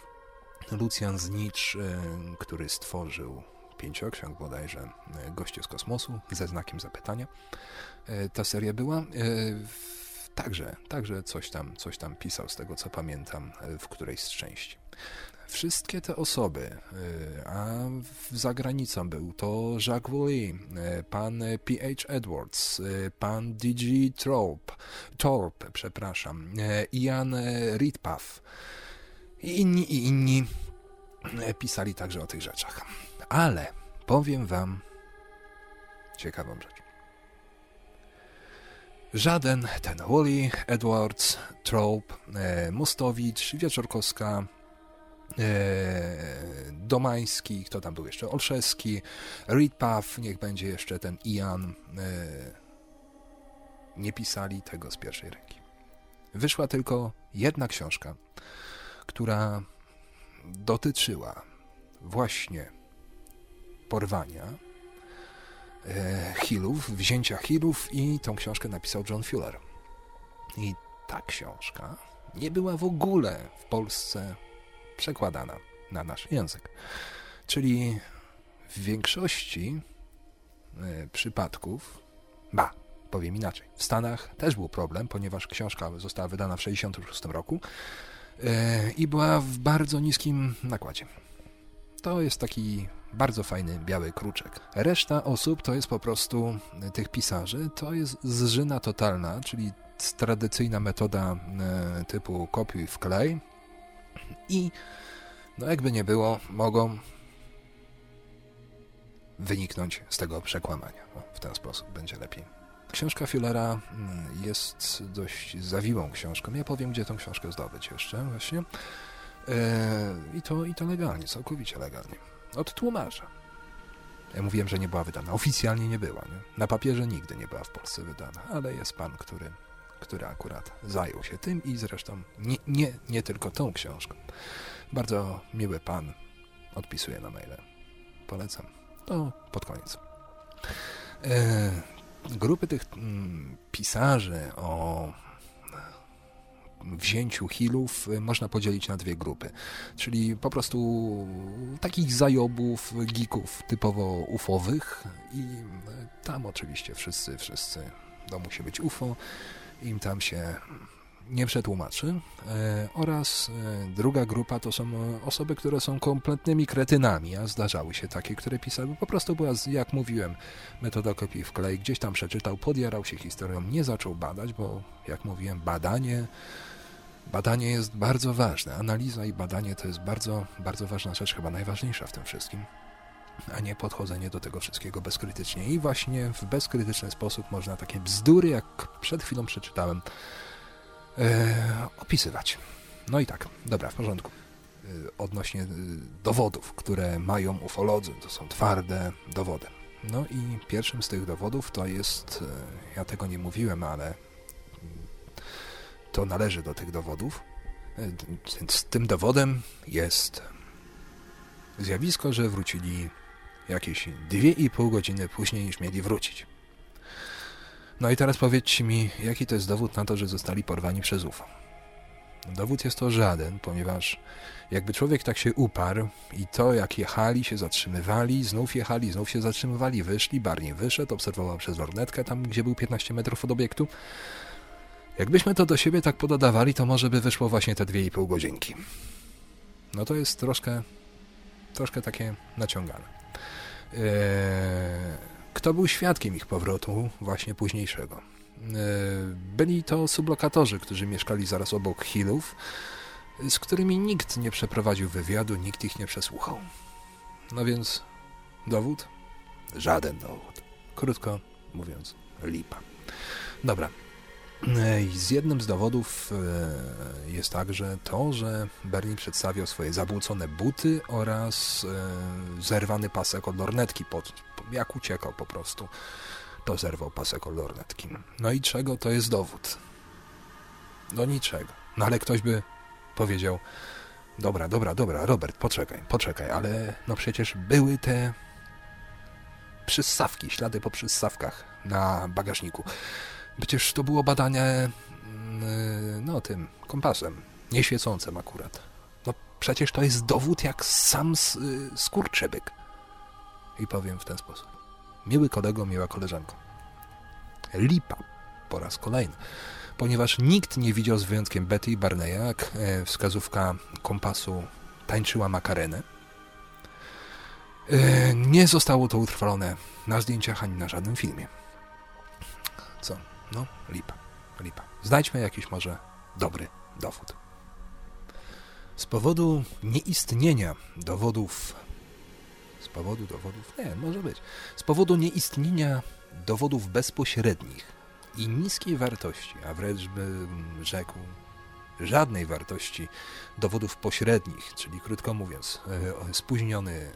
Lucjan Znicz, e, który stworzył pięcioksiąg bodajże e, Goście z kosmosu ze znakiem zapytania. E, ta seria była. Także, także coś tam, coś tam pisał z tego co pamiętam w którejś z części. Wszystkie te osoby, a za granicą był to Jacques Woolley, pan P.H. Edwards, pan D.G. Thorpe, Thorpe, przepraszam, Ian Ridpath, i inni, i inni e, pisali także o tych rzeczach. Ale powiem wam ciekawą rzecz. Żaden ten Woolley, Edwards, Trope, e, Mustowicz, Wieczorkowska, e, Domański, kto tam był jeszcze? Olszewski, Reedpath, niech będzie jeszcze ten Ian. Nie pisali tego z pierwszej ręki. Wyszła tylko jedna książka, która dotyczyła właśnie porwania e, Hillów, wzięcia Hillów i tą książkę napisał John Fuller. I ta książka nie była w ogóle w Polsce przekładana na nasz język. Czyli w większości e, przypadków, ba, powiem inaczej, w Stanach też był problem, ponieważ książka została wydana w 1966 roku, i była w bardzo niskim nakładzie. To jest taki bardzo fajny biały kruczek. Reszta osób to jest po prostu e, tych pisarzy, to jest zżyna totalna, czyli tradycyjna metoda e, typu kopiuj w klej i no jakby nie było, mogą wyniknąć z tego przekłamania. No, w ten sposób będzie lepiej. Książka Fullera mm, jest dość zawiłą książką. Ja powiem, gdzie tą książkę zdobyć jeszcze właśnie. E, I to, I to legalnie, całkowicie legalnie. Od tłumacza. Ja mówiłem, że nie była wydana. Oficjalnie nie była. Nie? Na papierze nigdy nie była w Polsce wydana, ale jest pan, który, który akurat zajął się tym i zresztą nie, nie, nie tylko tą książką. Bardzo miły pan odpisuje na maile. Polecam. To pod koniec. Grupy tych mm, pisarzy o wzięciu Hillów y, można podzielić na dwie grupy. Czyli po prostu takich zajobów, geeków typowo ufowych i y, tam oczywiście wszyscy, wszyscy, to musi być UFO, im tam się nie przetłumaczy. E, oraz e, druga grupa to są osoby, które są kompletnymi kretynami, a zdarzały się takie, które pisały. Po prostu była, jak mówiłem, metoda kopii w klej. Gdzieś tam przeczytał, podjarał się historią, nie zaczął badać, bo jak mówiłem, badanie Badanie jest bardzo ważne. Analiza i badanie to jest bardzo, bardzo ważna rzecz, chyba najważniejsza w tym wszystkim, a nie podchodzenie do tego wszystkiego bezkrytycznie. I właśnie w bezkrytyczny sposób można takie bzdury, jak przed chwilą przeczytałem, opisywać. No i tak, dobra, w porządku. E, odnośnie e, dowodów, które mają ufolodzy, to są twarde dowody. No i pierwszym z tych dowodów to jest, ja tego nie mówiłem, ale to należy do tych dowodów. Więc tym dowodem jest zjawisko, że wrócili jakieś 2,5 godziny później niż mieli wrócić. No i teraz powiedzcie mi, jaki to jest dowód na to, że zostali porwani przez UFO? Dowód jest to żaden, ponieważ jakby człowiek tak się uparł i to jak jechali, się zatrzymywali, znów jechali, znów się zatrzymywali, wyszli, Barney wyszedł, obserwował przez lornetkę tam, gdzie był 15 metrów od obiektu. Jakbyśmy to do siebie tak pododawali, to może by wyszło właśnie te 2,5 godzinki. No to jest troszkę, troszkę takie naciągane. Eee, kto był świadkiem ich powrotu właśnie późniejszego? Eee, byli to sublokatorzy, którzy mieszkali zaraz obok Hillów, z którymi nikt nie przeprowadził wywiadu, nikt ich nie przesłuchał. No więc dowód? Żaden dowód. Krótko mówiąc, lipa. Dobra. Z jednym z dowodów e, jest także to, że Berlin przedstawiał swoje zabłócone buty oraz e, zerwany pasek od lornetki, pod, jak uciekał po prostu, to zerwał pasek od lornetki. No i czego to jest dowód? No niczego. No ale ktoś by powiedział, dobra, dobra, dobra, Robert, poczekaj, poczekaj, ale no przecież były te przyssawki, ślady po przyssawkach na bagażniku. Przecież to było badanie mm, no tym kompasem, nieświecącym akurat. No przecież to jest dowód jak sam y, skurczybyk. I powiem w ten sposób. Miły kolego, miła koleżanko. Lipa po raz kolejny ponieważ nikt nie widział z wyjątkiem Betty i Barneya, jak e, wskazówka kompasu tańczyła makarenę. E, nie zostało to utrwalone na zdjęciach ani na żadnym filmie. Co? No, lipa. Lipa. Znajdźmy jakiś może dobry dowód. Z powodu nieistnienia dowodów z powodu dowodów, nie, może być, z powodu nieistnienia dowodów bezpośrednich i niskiej wartości, a wręcz bym rzekł żadnej wartości dowodów pośrednich, czyli krótko mówiąc, e, spóźniony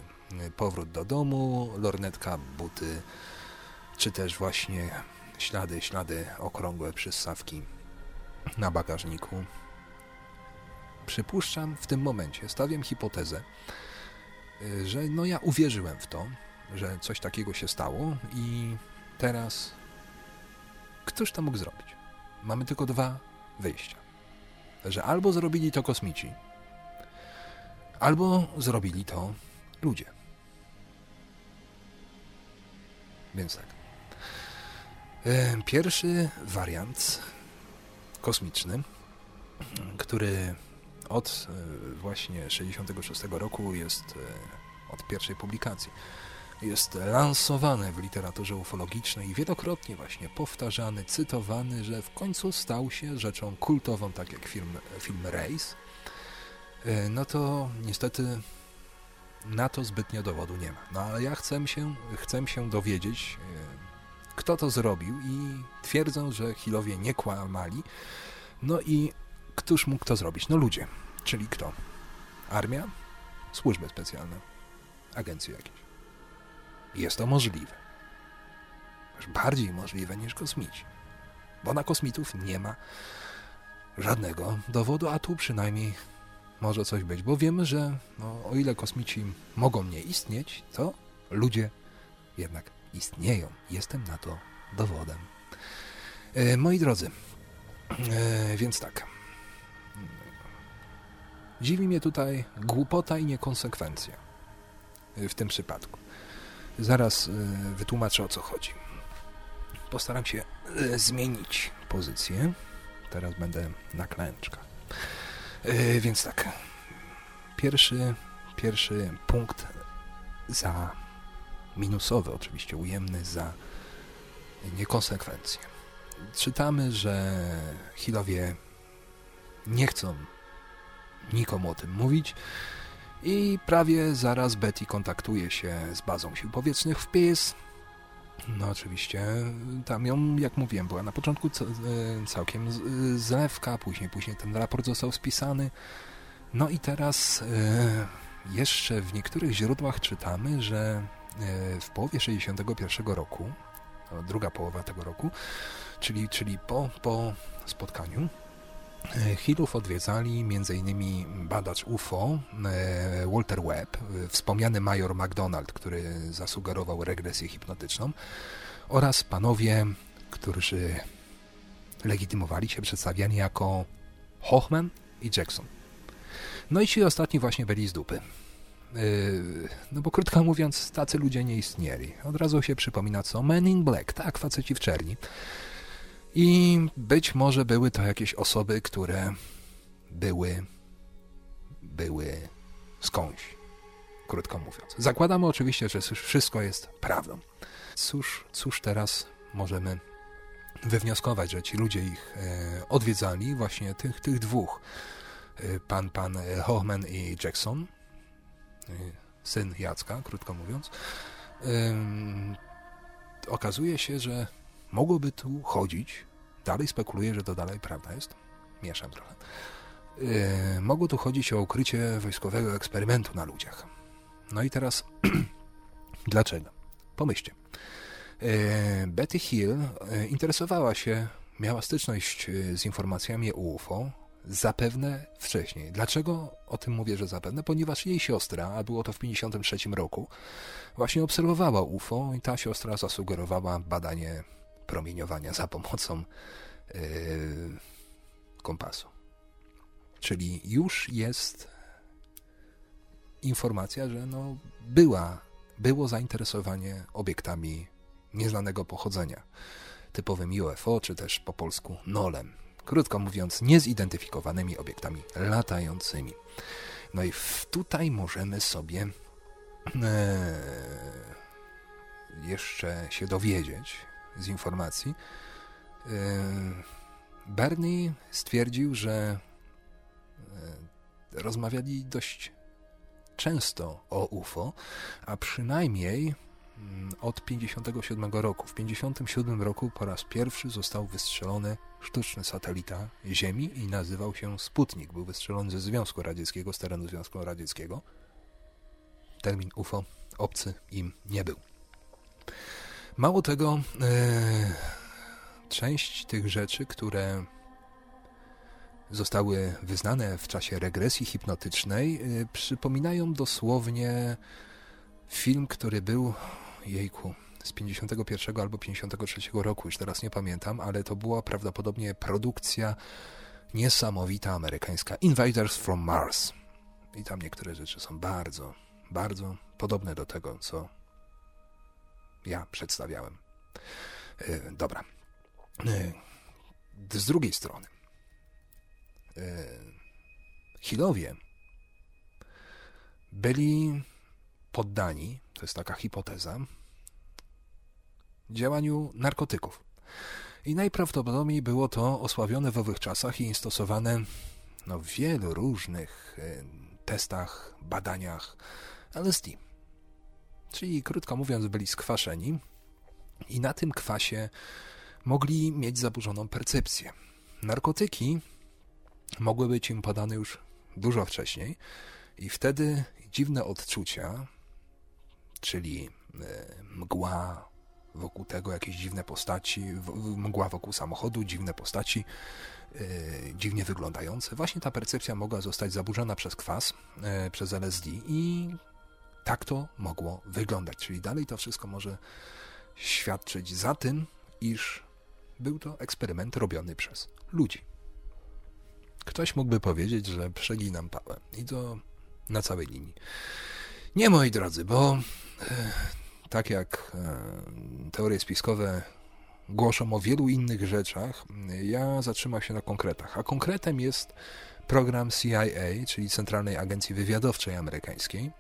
powrót do domu, lornetka, buty, czy też właśnie ślady, ślady okrągłe przyssawki na bagażniku. Przypuszczam w tym momencie, stawiam hipotezę, że no ja uwierzyłem w to, że coś takiego się stało i teraz Któż to mógł zrobić? Mamy tylko dwa wyjścia. Że albo zrobili to kosmici, albo zrobili to ludzie. Więc tak. E, pierwszy wariant kosmiczny, który od e, właśnie 66 roku jest e, od pierwszej publikacji jest lansowany w literaturze ufologicznej i wielokrotnie właśnie powtarzany, cytowany, że w końcu stał się rzeczą kultową, tak jak film, film Race, e, no to niestety na to zbytnio dowodu nie ma. No ale ja chcę się, chcę się dowiedzieć, kto to zrobił i twierdzą, że Hilowie nie kłamali. No i któż mógł to zrobić? No ludzie. Czyli kto? Armia? Służby specjalne? Agencje jakieś? Jest to możliwe. Bardziej możliwe niż kosmici. Bo na kosmitów nie ma żadnego dowodu, a tu przynajmniej może coś być. Bo wiemy, że no, o ile kosmici mogą nie istnieć, to ludzie jednak istnieją. Jestem na to dowodem. E, moi drodzy, e, więc tak. Dziwi mnie tutaj głupota i niekonsekwencja w tym przypadku. Zaraz e, wytłumaczę o co chodzi. Postaram się e, zmienić pozycję. Teraz będę na klęczkach. E, więc tak. Pierwszy, pierwszy punkt za minusowy, oczywiście ujemny, za niekonsekwencje. Czytamy, że Hilowie nie chcą nikomu o tym mówić, i prawie zaraz Betty kontaktuje się z bazą sił powietrznych w PIS. No oczywiście tam ją, jak mówiłem, była na początku e, całkiem zlewka, później, później ten raport został spisany. No i teraz e, jeszcze w niektórych źródłach czytamy, że w połowie 61 roku, druga połowa tego roku, czyli, czyli po, po spotkaniu, Hillów odwiedzali m.in. badacz UFO Walter Webb, wspomniany major McDonald, który zasugerował regresję hipnotyczną oraz panowie, którzy legitymowali się przedstawiani jako Hochman i Jackson. No i ci ostatni właśnie byli z dupy. Yy, no bo krótko mówiąc, tacy ludzie nie istnieli. Od razu się przypomina co? Men in Black, tak, faceci w czerni. I być może były to jakieś osoby, które były, były skądś, krótko mówiąc. Zakładamy oczywiście, że wszystko jest prawdą. Cóż, cóż teraz możemy wywnioskować, że ci ludzie ich e, odwiedzali, właśnie tych, tych dwóch, e, pan, pan Hochman i Jackson, e, syn Jacka, krótko mówiąc, okazuje się, że mogłoby tu chodzić, dalej spekuluję, że to dalej prawda jest, mieszam trochę, mogło tu chodzić o ukrycie wojskowego eksperymentu na ludziach. No i teraz, dlaczego? Pomyślcie. E, Betty Hill e, interesowała się, miała styczność e, z informacjami o UFO zapewne wcześniej. Dlaczego o tym mówię, że zapewne? Ponieważ jej siostra, a było to w 1953 roku, właśnie obserwowała UFO i ta siostra zasugerowała badanie promieniowania za pomocą yy, kompasu. Czyli już jest informacja, że no była, było zainteresowanie obiektami nieznanego pochodzenia, typowym UFO, czy też po polsku NOLem. Krótko mówiąc, niezidentyfikowanymi obiektami latającymi. No i tutaj możemy sobie e, jeszcze się dowiedzieć z informacji. E, Bernie stwierdził, że e, rozmawiali dość często o UFO, a przynajmniej Mm, od 57 roku. W 57 roku po raz pierwszy został wystrzelony sztuczny satelita Ziemi i nazywał się Sputnik. Był wystrzelony ze Związku Radzieckiego, z terenu Związku Radzieckiego. Termin UFO obcy im nie był. Mało tego, e, część tych rzeczy, które zostały wyznane w czasie regresji hipnotycznej, e, przypominają dosłownie film, który był jejku, z 51 albo 53 roku, już teraz nie pamiętam, ale to była prawdopodobnie produkcja niesamowita amerykańska Invaders from Mars. I tam niektóre rzeczy są bardzo, bardzo podobne do tego, co ja przedstawiałem. Yy, dobra. Yy, z drugiej strony, yy, Hillowie byli poddani to jest taka hipoteza, działaniu narkotyków. I najprawdopodobniej było to osławione w owych czasach i stosowane no, w wielu różnych testach, badaniach LSD. Czyli krótko mówiąc, byli skwaszeni i na tym kwasie mogli mieć zaburzoną percepcję. Narkotyki mogły być im podane już dużo wcześniej i wtedy dziwne odczucia, czyli e, mgła wokół tego, jakieś dziwne postaci, mgła wokół samochodu, dziwne postaci, e, dziwnie wyglądające. Właśnie ta percepcja mogła zostać zaburzona przez kwas, e, przez LSD i tak to mogło wyglądać. Czyli dalej to wszystko może świadczyć za tym, iż był to eksperyment robiony przez ludzi. Ktoś mógłby powiedzieć, że przeginam pałę i to na całej linii. Nie, moi drodzy, bo e, tak jak e, teorie spiskowe głoszą o wielu innych rzeczach, ja zatrzymam się na konkretach. A konkretem jest program CIA, czyli Centralnej Agencji Wywiadowczej Amerykańskiej,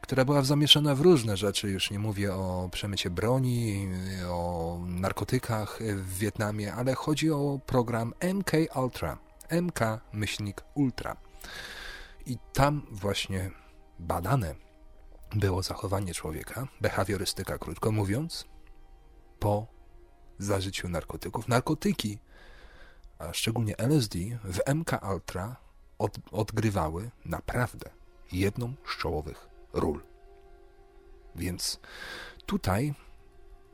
która była zamieszana w różne rzeczy. Już nie mówię o przemycie broni, o narkotykach w Wietnamie, ale chodzi o program MK Ultra. MK myślnik Ultra. I tam właśnie badane było zachowanie człowieka, behawiorystyka, krótko mówiąc, po zażyciu narkotyków. Narkotyki, a szczególnie LSD, w MK Ultra od, odgrywały naprawdę jedną z czołowych ról. Więc tutaj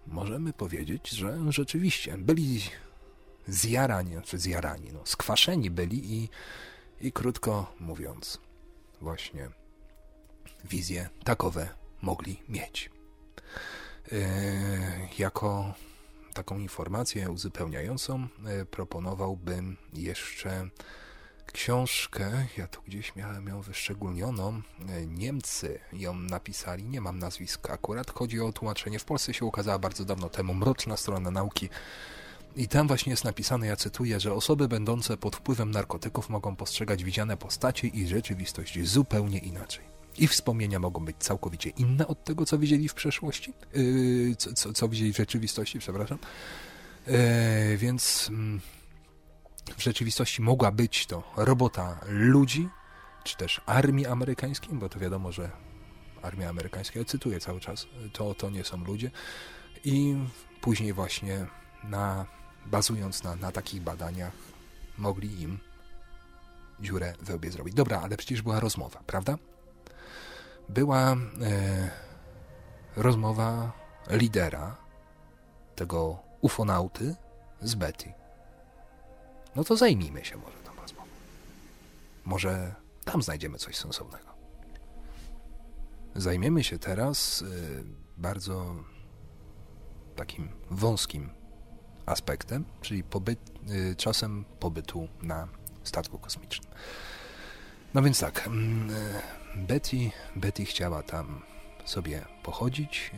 możemy powiedzieć, że rzeczywiście byli zjarani, znaczy zjarani, no, skwaszeni byli i, i krótko mówiąc, właśnie wizje takowe mogli mieć. Yy, jako taką informację uzupełniającą yy, proponowałbym jeszcze książkę, ja tu gdzieś miałem ją wyszczególnioną, yy, Niemcy ją napisali, nie mam nazwiska akurat, chodzi o tłumaczenie, w Polsce się ukazała bardzo dawno temu, Mroczna strona nauki i tam właśnie jest napisane, ja cytuję, że osoby będące pod wpływem narkotyków mogą postrzegać widziane postacie i rzeczywistość zupełnie inaczej. Ich wspomnienia mogą być całkowicie inne od tego, co widzieli w przeszłości, yy, co, co, co, widzieli w rzeczywistości, przepraszam. Yy, więc yy, w rzeczywistości mogła być to robota ludzi, czy też armii amerykańskiej, bo to wiadomo, że armia amerykańska, ja cytuję cały czas, to, to nie są ludzie. I później właśnie na bazując na, na takich badaniach, mogli im dziurę we łbie zrobić. Dobra, ale przecież była rozmowa, prawda? Była e, rozmowa lidera tego ufonauty z Betty. No to zajmijmy się może tą rozmową. Może tam znajdziemy coś sensownego. Zajmiemy się teraz e, bardzo takim wąskim aspektem, czyli pobyt, y, czasem pobytu na statku kosmicznym. No więc tak, mm, y, Betty, Betty chciała tam sobie pochodzić,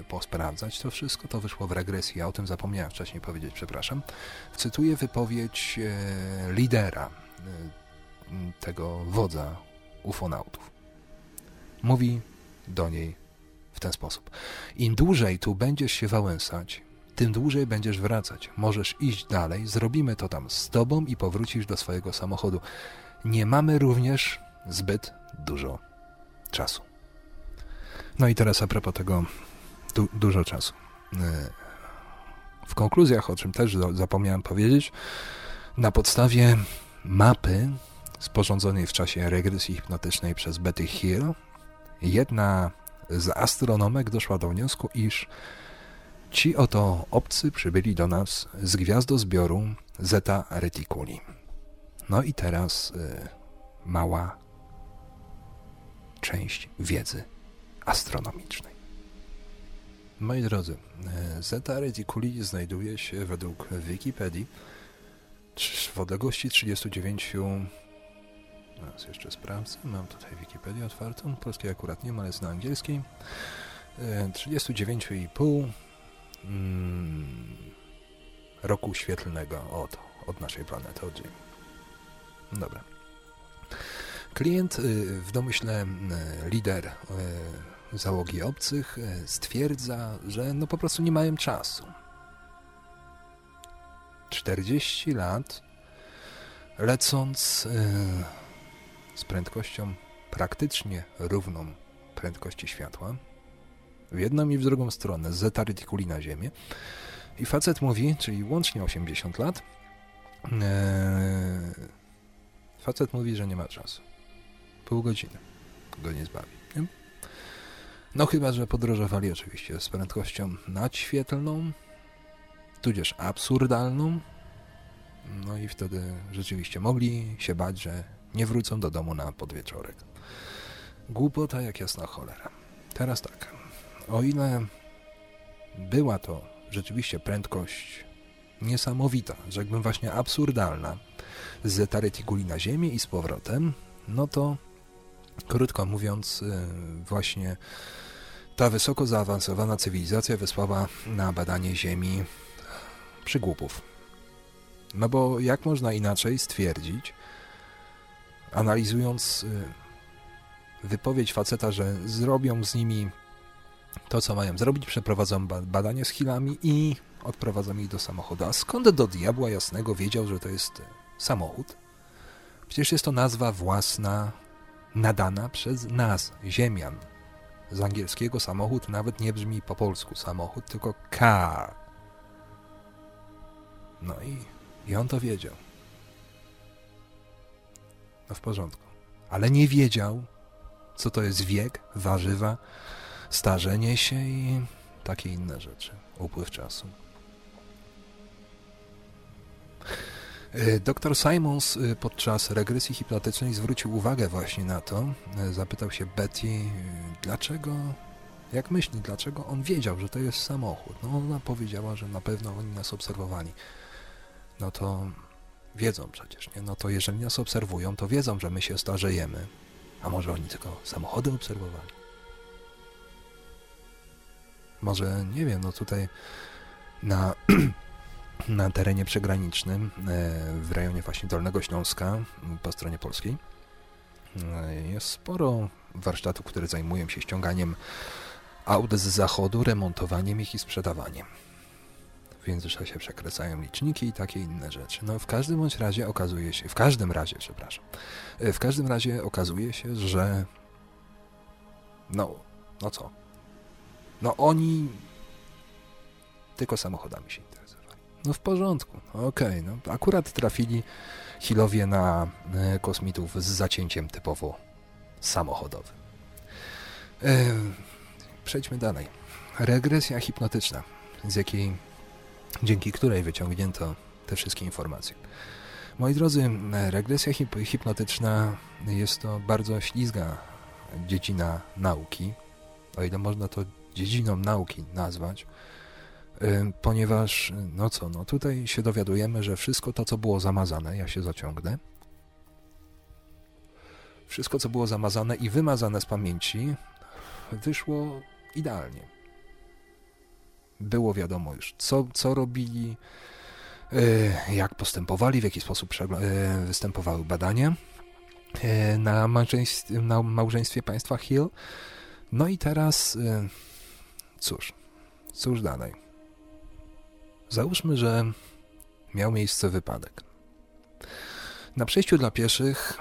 y, posprawdzać to wszystko. To wyszło w regresji, ja o tym zapomniałem wcześniej powiedzieć, przepraszam. Cytuję wypowiedź lidera tego wodza ufonautów. Mówi do niej w ten sposób. Im dłużej tu będziesz się wałęsać, tym dłużej będziesz wracać. Możesz iść dalej, zrobimy to tam z tobą i powrócisz do swojego samochodu. Nie mamy również zbyt dużo czasu. No i teraz a propos tego du dużo czasu. E, w konkluzjach, o czym też zapomniałem powiedzieć, na podstawie mapy sporządzonej w czasie regresji hipnotycznej przez Betty Hill, jedna z astronomek doszła do wniosku, iż Ci oto obcy przybyli do nas z gwiazdozbioru Zeta Reticuli. No i teraz y, mała część wiedzy astronomicznej. Moi drodzy, y, Zeta Reticuli znajduje się według Wikipedii w odległości 39 Teraz jeszcze sprawdzę. Mam tutaj Wikipedię otwartą. Polskiej akurat nie ma, ale jest na angielskiej. 39,5 y, mm, roku świetlnego od, od naszej planety, od Ziemi. Dobra. Klient y, w domyśle y, lider y, załogi obcych stwierdza, że no po prostu nie mają czasu. 40 lat lecąc z prędkością praktycznie równą prędkości światła, w jedną i w drugą stronę, z zeta reticuli na ziemię. I facet mówi, czyli łącznie 80 lat, ee, facet mówi, że nie ma czasu. Pół godziny go nie zbawi. Nie? No chyba, że podróżowali oczywiście z prędkością nadświetlną, tudzież absurdalną, no i wtedy rzeczywiście mogli się bać, że nie wrócą do domu na podwieczorek. Głupota jak jasna cholera. Teraz tak o ile była to rzeczywiście prędkość niesamowita, rzekłbym właśnie absurdalna, z Zeta Reticuli na Ziemię i z powrotem, no to krótko mówiąc, y, właśnie ta wysoko zaawansowana cywilizacja wysłała na badanie Ziemi przygłupów. No bo jak można inaczej stwierdzić, analizując y, wypowiedź faceta, że zrobią z nimi to, co mają zrobić, przeprowadzą badanie z chwilami i odprowadzą ich do samochodu. A skąd do diabła jasnego wiedział, że to jest samochód? Przecież jest to nazwa własna, nadana przez nas, ziemian. Z angielskiego samochód nawet nie brzmi po polsku samochód, tylko car. No i, i on to wiedział. No w porządku. Ale nie wiedział, co to jest wiek, warzywa, starzenie się i takie inne rzeczy, upływ czasu. E, Dr Simons e, podczas regresji hipnotycznej zwrócił uwagę właśnie na to. E, zapytał się Betty, dlaczego, jak myśli, dlaczego on wiedział, że to jest samochód. No ona powiedziała, że na pewno oni nas obserwowali. No to wiedzą przecież, nie? No to jeżeli nas obserwują, to wiedzą, że my się starzejemy. A może oni tylko samochody obserwowali? Może, nie wiem, no tutaj na na terenie przygranicznym e, w rejonie właśnie Dolnego Śląska po stronie polskiej. E, jest sporo warsztatów, które zajmują się ściąganiem aut z zachodu, remontowaniem ich i sprzedawaniem. W międzyczasie przekręcają liczniki i takie inne rzeczy. No w każdym bądź razie okazuje się, w każdym razie, przepraszam, e, w każdym razie okazuje się, że no, no co? No oni tylko samochodami się no w porządku, no okej. Okay, no. Akurat trafili Hillowie na e, kosmitów z zacięciem typowo samochodowym. E, przejdźmy dalej. Regresja hipnotyczna, z jakiej, dzięki której wyciągnięto te wszystkie informacje. Moi drodzy, regresja hip hipnotyczna jest to bardzo ślizga dziedzina nauki, o ile można to dziedziną nauki nazwać, ponieważ, no co, no tutaj się dowiadujemy, że wszystko to, co było zamazane, ja się zaciągnę, wszystko, co było zamazane i wymazane z pamięci, wyszło idealnie. Było wiadomo już, co, co robili, jak postępowali, w jaki sposób występowały badania na małżeństwie, na małżeństwie państwa Hill. No i teraz, cóż, cóż dalej. Załóżmy, że miał miejsce wypadek. Na przejściu dla pieszych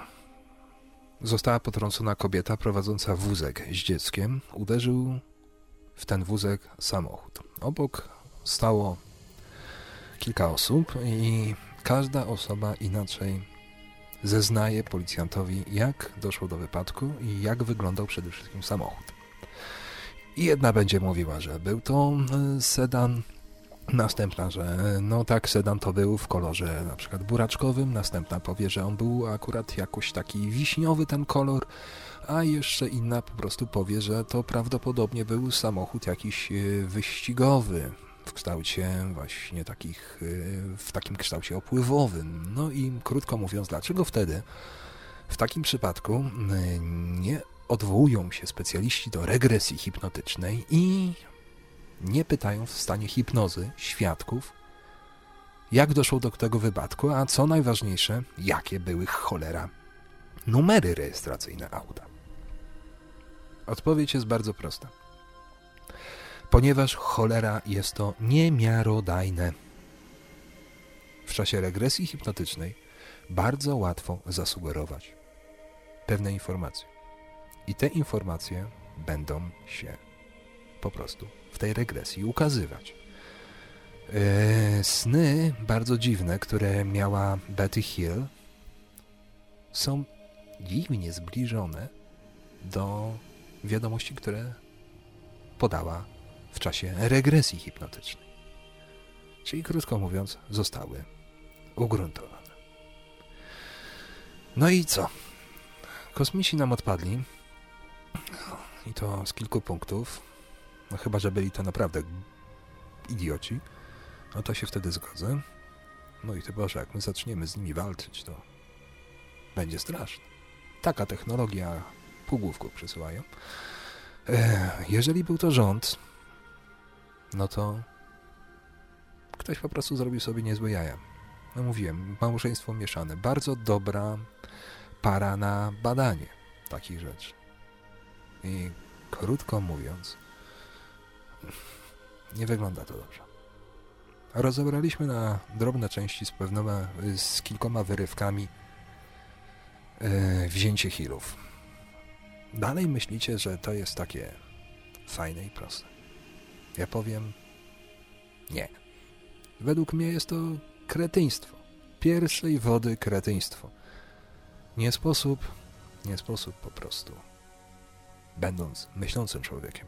została potrącona kobieta prowadząca wózek z dzieckiem. Uderzył w ten wózek samochód. Obok stało kilka osób i każda osoba inaczej zeznaje policjantowi, jak doszło do wypadku i jak wyglądał przede wszystkim samochód. I jedna będzie mówiła, że był to e, sedan Następna, że no tak, sedan to był w kolorze na przykład buraczkowym. Następna powie, że on był akurat jakoś taki wiśniowy ten kolor. A jeszcze inna po prostu powie, że to prawdopodobnie był samochód jakiś e, wyścigowy w kształcie właśnie takich, e, w takim kształcie opływowym. No i krótko mówiąc, dlaczego wtedy w takim przypadku nie odwołują się specjaliści do regresji hipnotycznej i nie pytają w stanie hipnozy świadków, jak doszło do tego wypadku, a co najważniejsze, jakie były cholera numery rejestracyjne auta. Odpowiedź jest bardzo prosta. Ponieważ cholera jest to niemiarodajne. W czasie regresji hipnotycznej bardzo łatwo zasugerować pewne informacje. I te informacje będą się po prostu w tej regresji ukazywać. E, sny bardzo dziwne, które miała Betty Hill, są dziwnie zbliżone do wiadomości, które podała w czasie regresji hipnotycznej. Czyli krótko mówiąc, zostały ugruntowane. No i co? Kosmici nam odpadli. I to z kilku punktów. No chyba, że byli to naprawdę idioci, no to się wtedy zgodzę. No i ty Boże, jak my zaczniemy z nimi walczyć, to będzie straszne. Taka technologia półgłówków przesyłają. Jeżeli był to rząd, no to ktoś po prostu zrobił sobie niezłe jaja. No mówiłem, małżeństwo mieszane. Bardzo dobra para na badanie takich rzeczy. I krótko mówiąc, nie wygląda to dobrze. Rozebraliśmy na drobne części z, pewnoma, z kilkoma wyrywkami yy, wzięcie healów. Dalej myślicie, że to jest takie fajne i proste. Ja powiem nie. Według mnie jest to kretyństwo. Pierwszej wody kretyństwo. Nie sposób, nie sposób po prostu, będąc myślącym człowiekiem,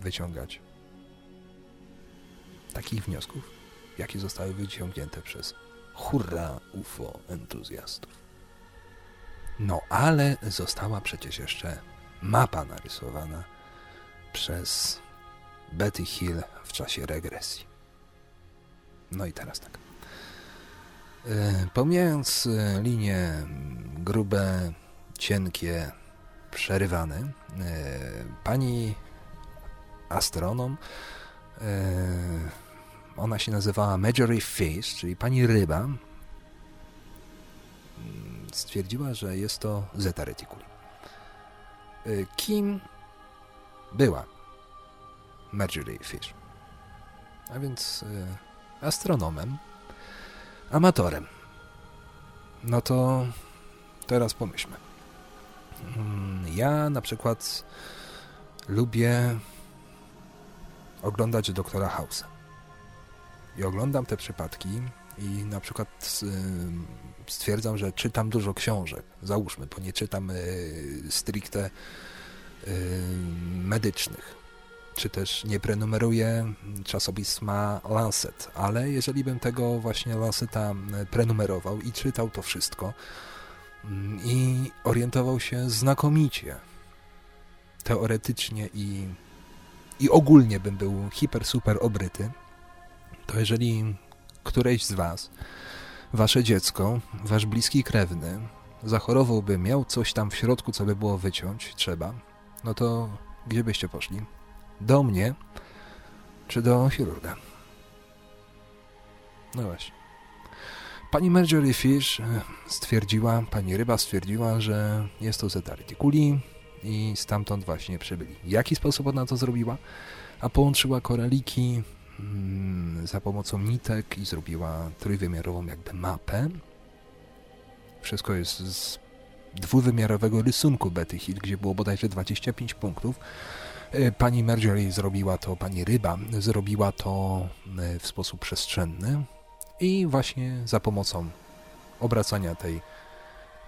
wyciągać takich wniosków, jakie zostały wyciągnięte przez hurra UFO entuzjastów. No ale została przecież jeszcze mapa narysowana przez Betty Hill w czasie regresji. No i teraz tak. E, pomijając e, linie grube, cienkie, przerywane, e, pani astronom ona się nazywała Marjorie Fish, czyli pani ryba, mm, stwierdziła, że jest to Zeta Reticuli. Kim była Marjorie Fish? A więc astronomem, amatorem. No to teraz pomyślmy. Mm, ja na przykład lubię oglądać doktora House'a. I oglądam te przypadki i na przykład stwierdzam, że czytam dużo książek. Załóżmy, bo nie czytam y, stricte y, medycznych czy też nie prenumeruję czasopisma Lancet, ale jeżeli bym tego właśnie Lanceta prenumerował i czytał to wszystko mm, i orientował się znakomicie teoretycznie i, i ogólnie bym był hiper, super obryty, to jeżeli któreś z Was, Wasze dziecko, Wasz bliski krewny zachorowałby, miał coś tam w środku, co by było wyciąć, trzeba, no to gdzie byście poszli? Do mnie, czy do chirurga? No właśnie. Pani Marjorie Fish e, stwierdziła, pani Ryba stwierdziła, że jest to zeta reticuli i stamtąd właśnie przybyli. W jaki sposób ona to zrobiła? A połączyła koraliki mm, za pomocą nitek i zrobiła trójwymiarową jakby mapę. Wszystko jest z dwuwymiarowego rysunku Betty Hill, gdzie było bodajże 25 punktów. E, pani Marjorie zrobiła to, pani Ryba zrobiła to e, w sposób przestrzenny i właśnie za pomocą obracania tej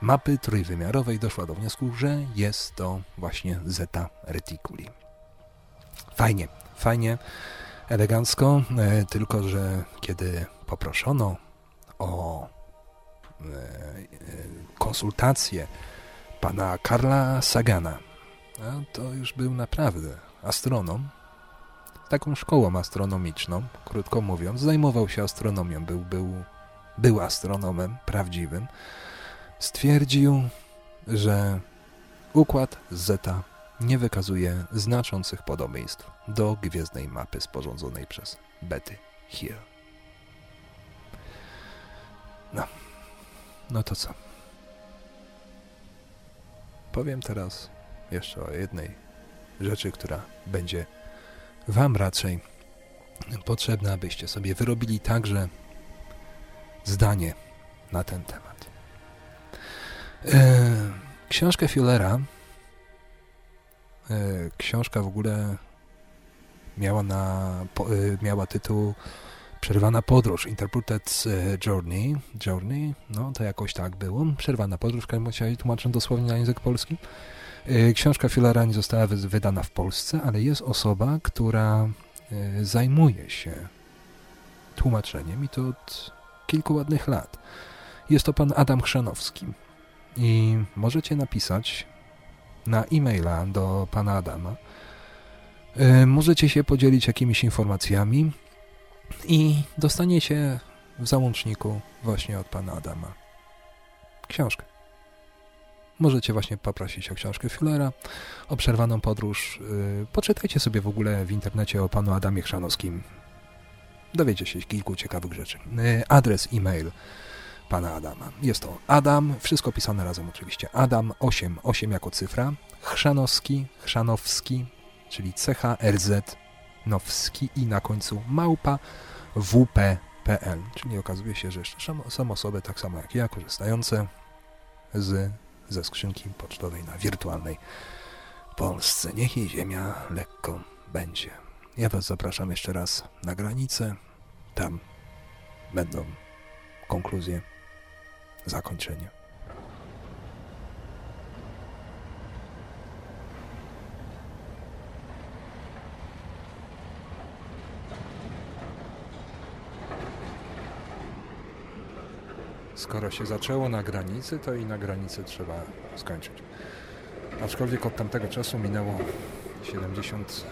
mapy trójwymiarowej doszła do wniosku, że jest to właśnie Zeta Reticuli. Fajnie, fajnie, elegancko, e, tylko że kiedy poproszono o konsultację pana Karla Sagana, to już był naprawdę astronom. Taką szkołą astronomiczną, krótko mówiąc, zajmował się astronomią, był, był, był astronomem prawdziwym. Stwierdził, że układ Zeta nie wykazuje znaczących podobieństw do gwiezdnej mapy sporządzonej przez Betty Hill. No, no to co? Powiem teraz jeszcze o jednej rzeczy, która będzie Wam raczej potrzebna, abyście sobie wyrobili także zdanie na ten temat. E, książkę Fullera, e, książka w ogóle miała, na, e, miała tytuł Przerwana podróż, Interpreted Journey, Journey, no to jakoś tak było, Przerwana podróż, w każdym razie tłumaczę dosłownie na język polski. Książka Filara nie została wydana w Polsce, ale jest osoba, która zajmuje się tłumaczeniem i to od kilku ładnych lat. Jest to pan Adam Chrzanowski. I możecie napisać na e-maila do pana Adama. E, możecie się podzielić jakimiś informacjami i dostaniecie w załączniku właśnie od pana Adama książkę możecie właśnie poprosić o książkę Fullera, o przerwaną podróż. Y, poczytajcie sobie w ogóle w internecie o panu Adamie Chrzanowskim. Dowiecie się kilku ciekawych rzeczy. Y, adres e-mail pana Adama. Jest to Adam, wszystko pisane razem oczywiście. Adam 8, 8 jako cyfra, Chrzanowski, Chrzanowski, czyli CHRZ, Nowski i na końcu małpa wp.pl. Czyli okazuje się, że jeszcze są osoby tak samo jak ja, korzystające z ze skrzynki pocztowej na wirtualnej Polsce. Niech jej ziemia lekko będzie. Ja Was zapraszam jeszcze raz na granicę. Tam będą konkluzje, Zakończenie. skoro się zaczęło na granicy, to i na granicy trzeba skończyć. Aczkolwiek od tamtego czasu minęło 70,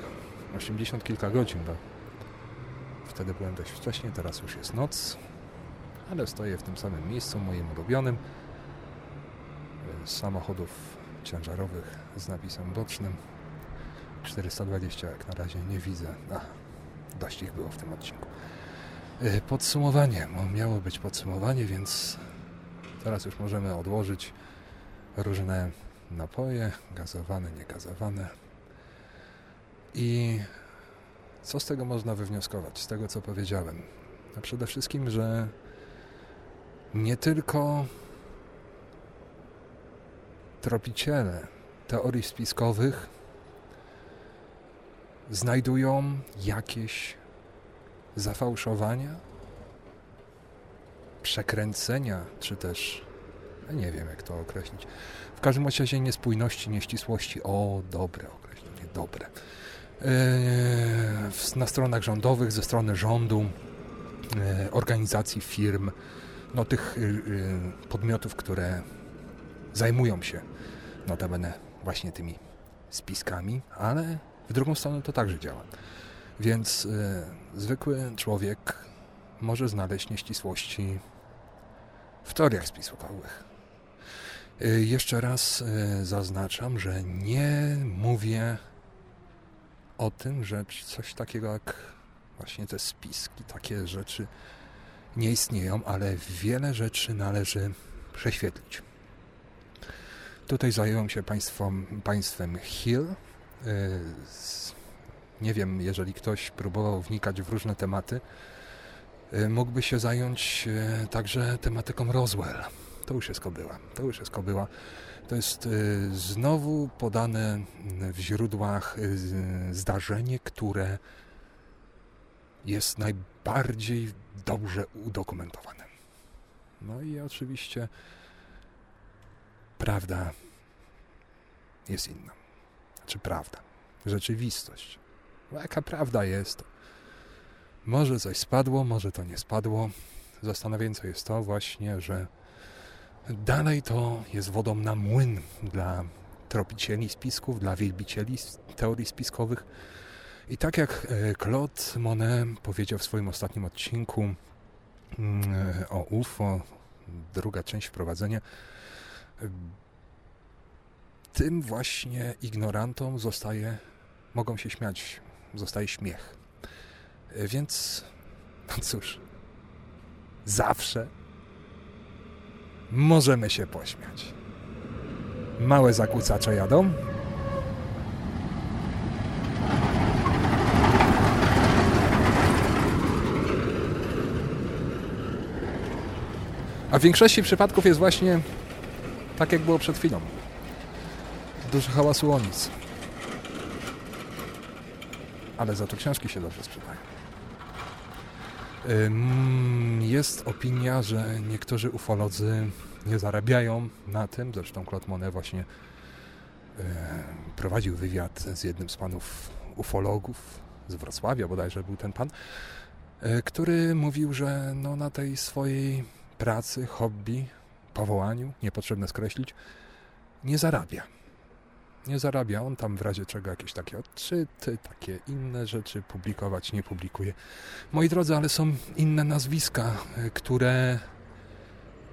80 kilka godzin, bo wtedy byłem dość wcześnie, teraz już jest noc, ale stoję w tym samym miejscu, moim ulubionym, samochodów ciężarowych z napisem bocznym. 420 jak na razie nie widzę. Ach, dość ich było w tym odcinku. E, podsumowanie. Miało być podsumowanie, więc teraz już możemy odłożyć różne napoje, gazowane, niegazowane. I co z tego można wywnioskować, z tego co powiedziałem? Przede wszystkim, że nie tylko tropiciele teorii spiskowych znajdują jakieś zafałszowania, przekręcenia, czy też nie wiem jak to określić. W każdym razie niespójności, nieścisłości. O, dobre określenie, dobre. Yy, na stronach rządowych, ze strony rządu, yy, organizacji, firm, no tych yy, podmiotów, które zajmują się notabene właśnie tymi spiskami, ale w drugą stronę to także działa. Więc y, zwykły człowiek może znaleźć nieścisłości w teoriach spiskowych. Y, jeszcze raz y, zaznaczam, że nie mówię o tym, że coś takiego jak właśnie te spiski, takie rzeczy nie istnieją, ale wiele rzeczy należy prześwietlić. Tutaj zająłem się państwem, państwem Hill. Nie wiem, jeżeli ktoś próbował wnikać w różne tematy, mógłby się zająć także tematyką Roswell. To już jest kobyła. To już jest kobyła. To jest znowu podane w źródłach zdarzenie, które jest najbardziej dobrze udokumentowane. No i oczywiście prawda jest inna. Czy prawda? Rzeczywistość. Bo jaka prawda jest? Może coś spadło, może to nie spadło. Zastanawiające jest to właśnie, że dalej to jest wodą na młyn dla tropicieli spisków, dla wielbicieli teorii spiskowych. I tak jak e, Claude Monet powiedział w swoim ostatnim odcinku mm, e, o UFO, druga część wprowadzenia, tym właśnie ignorantom zostaje, mogą się śmiać, zostaje śmiech. E, więc, no cóż, zawsze możemy się pośmiać. Małe zakłócacze jadą. A w większości przypadków jest właśnie tak, jak było przed chwilą. Dużo hałasu o nic. Ale za to książki się dobrze sprzedają. Jest opinia, że niektórzy ufolodzy nie zarabiają na tym. Zresztą Claude Monet właśnie prowadził wywiad z jednym z panów ufologów z Wrocławia, bodajże był ten pan, e, który mówił, że no na tej swojej pracy, hobby, powołaniu, niepotrzebne skreślić, nie zarabia. Nie zarabia on tam w razie czego jakieś takie odczyty, takie inne rzeczy publikować nie publikuje. Moi drodzy, ale są inne nazwiska, e, które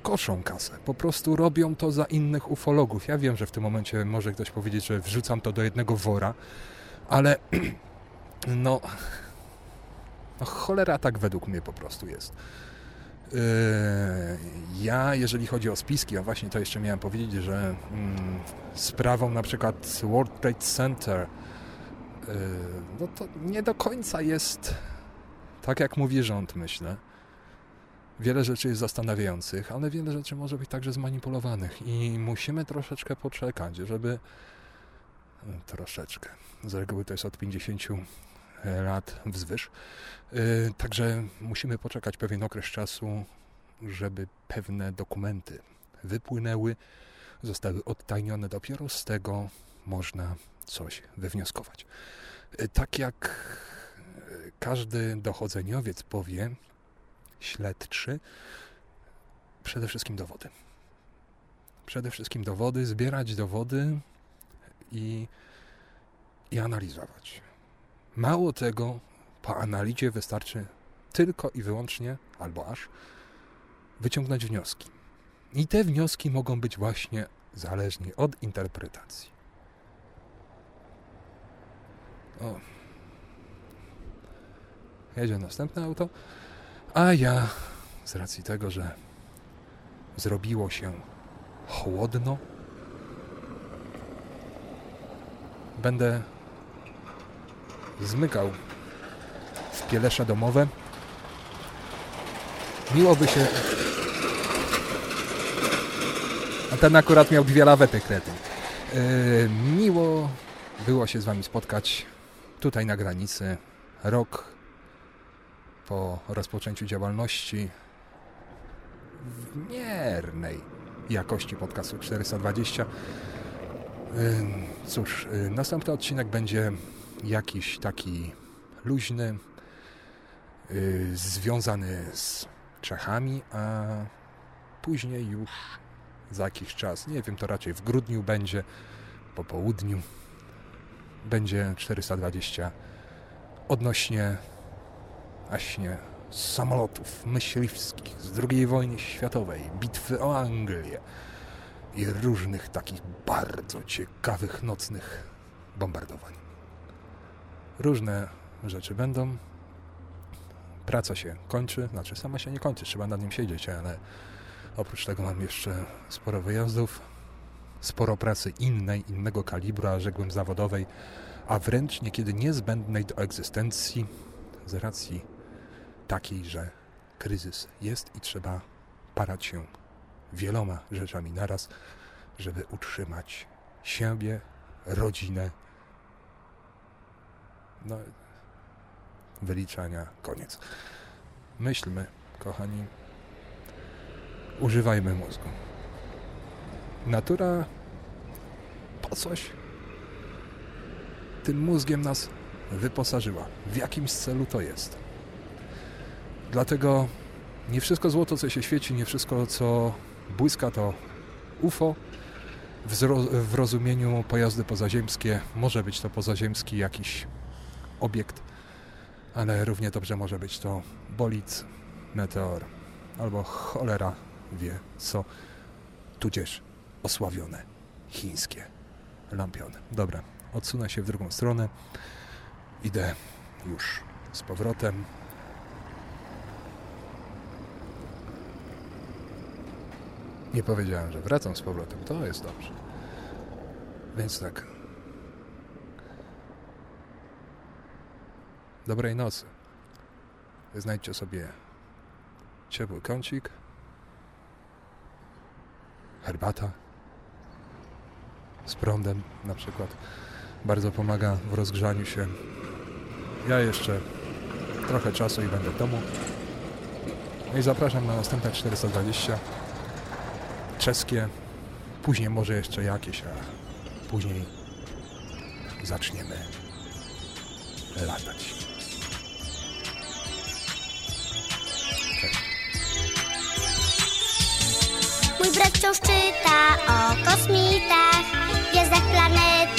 koszą kasę. Po prostu robią to za innych ufologów. Ja wiem, że w tym momencie może ktoś powiedzieć, że wrzucam to do jednego wora, ale no, no cholera tak według mnie po prostu jest. Yy, ja, jeżeli chodzi o spiski, a właśnie to jeszcze miałem powiedzieć, że mm, sprawą na przykład World Trade Center, yy, no to nie do końca jest tak, jak mówi rząd, myślę. Wiele rzeczy jest zastanawiających, ale wiele rzeczy może być także zmanipulowanych i musimy troszeczkę poczekać, żeby troszeczkę. Z reguły to jest od 50 lat wzwyż. Y, także musimy poczekać pewien okres czasu, żeby pewne dokumenty wypłynęły, zostały odtajnione. Dopiero z tego można coś wywnioskować. Y, tak jak każdy dochodzeniowiec powie, śledczy, przede wszystkim dowody. Przede wszystkim dowody, zbierać dowody i, i analizować. Mało tego, po analizie wystarczy tylko i wyłącznie, albo aż, wyciągnąć wnioski. I te wnioski mogą być właśnie zależnie od interpretacji. O. Jedzie następne auto, a ja z racji tego, że zrobiło się chłodno, będę zmykał w pielesze domowe. Miło by się... A ten akurat miał dwie lawety krety. Yy, miło było się z Wami spotkać tutaj na granicy. Rok po rozpoczęciu działalności w miernej jakości podcastu 420. Cóż, y, następny odcinek będzie jakiś taki luźny, y, związany z Czechami, a później już za jakiś czas, nie wiem, to raczej w grudniu będzie, po południu, będzie 420 odnośnie właśnie samolotów myśliwskich z II wojny światowej, bitwy o Anglię i różnych takich bardzo ciekawych nocnych bombardowań. Różne rzeczy będą. Praca się kończy, znaczy sama się nie kończy, trzeba nad nim siedzieć, ale oprócz tego mam jeszcze sporo wyjazdów, sporo pracy innej, innego kalibru, a rzekłbym zawodowej, a wręcz niekiedy niezbędnej do egzystencji z racji takiej, że kryzys jest i trzeba parać się wieloma rzeczami naraz, żeby utrzymać siebie, rodzinę. No, wyliczania, koniec. Myślmy, kochani, używajmy mózgu. Natura po coś tym mózgiem nas wyposażyła. W jakimś celu to jest. Dlatego nie wszystko złoto, co się świeci, nie wszystko, co błyska, to UFO. W, w rozumieniu pojazdy pozaziemskie może być to pozaziemski jakiś obiekt, ale równie dobrze może być to bolid, meteor albo cholera wie co, tudzież osławione chińskie lampiony. Dobra, odsunę się w drugą stronę. Idę już z powrotem. Nie powiedziałem, że wracam z powrotem. To jest dobrze. Więc tak. Dobrej nocy. Znajdźcie sobie ciepły kącik, herbata z prądem na przykład. Bardzo pomaga w rozgrzaniu się. Ja jeszcze trochę czasu i będę w domu. No i zapraszam na następne 420 czeskie, później może jeszcze jakieś, a później zaczniemy latać. Mój brat wciąż czyta o kosmitach, gwiazdach, planetach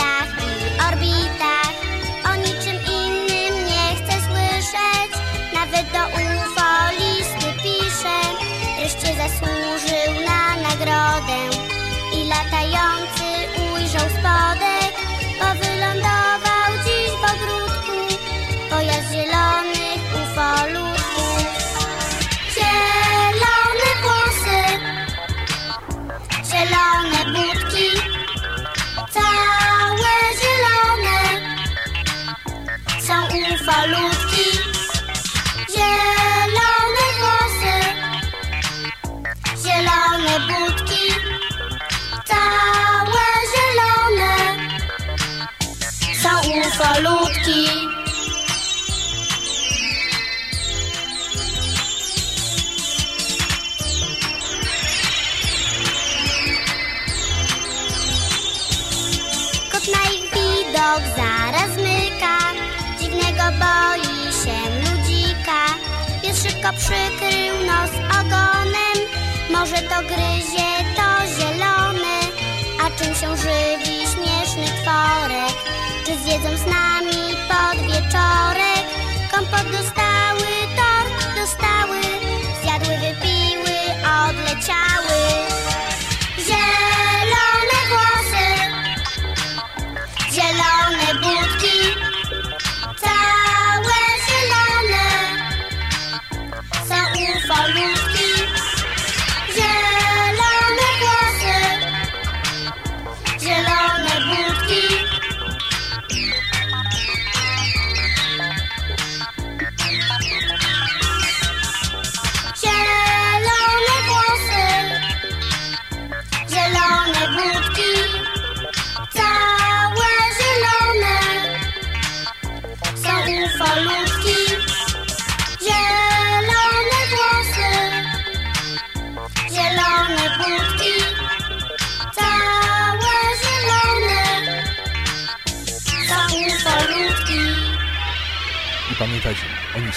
szybko przykrył nos ogonem Może to gryzie, to zielony, a czym się żywi śmieszny tworek? Czy zjedzą z nami pod wieczorek? Kompot dostały, tort dostały,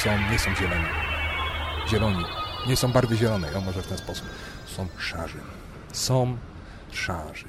są, nie są zieloni. Zieloni. Nie są barwy zielonej, o może w ten sposób. Są szarzy. Są szarzy.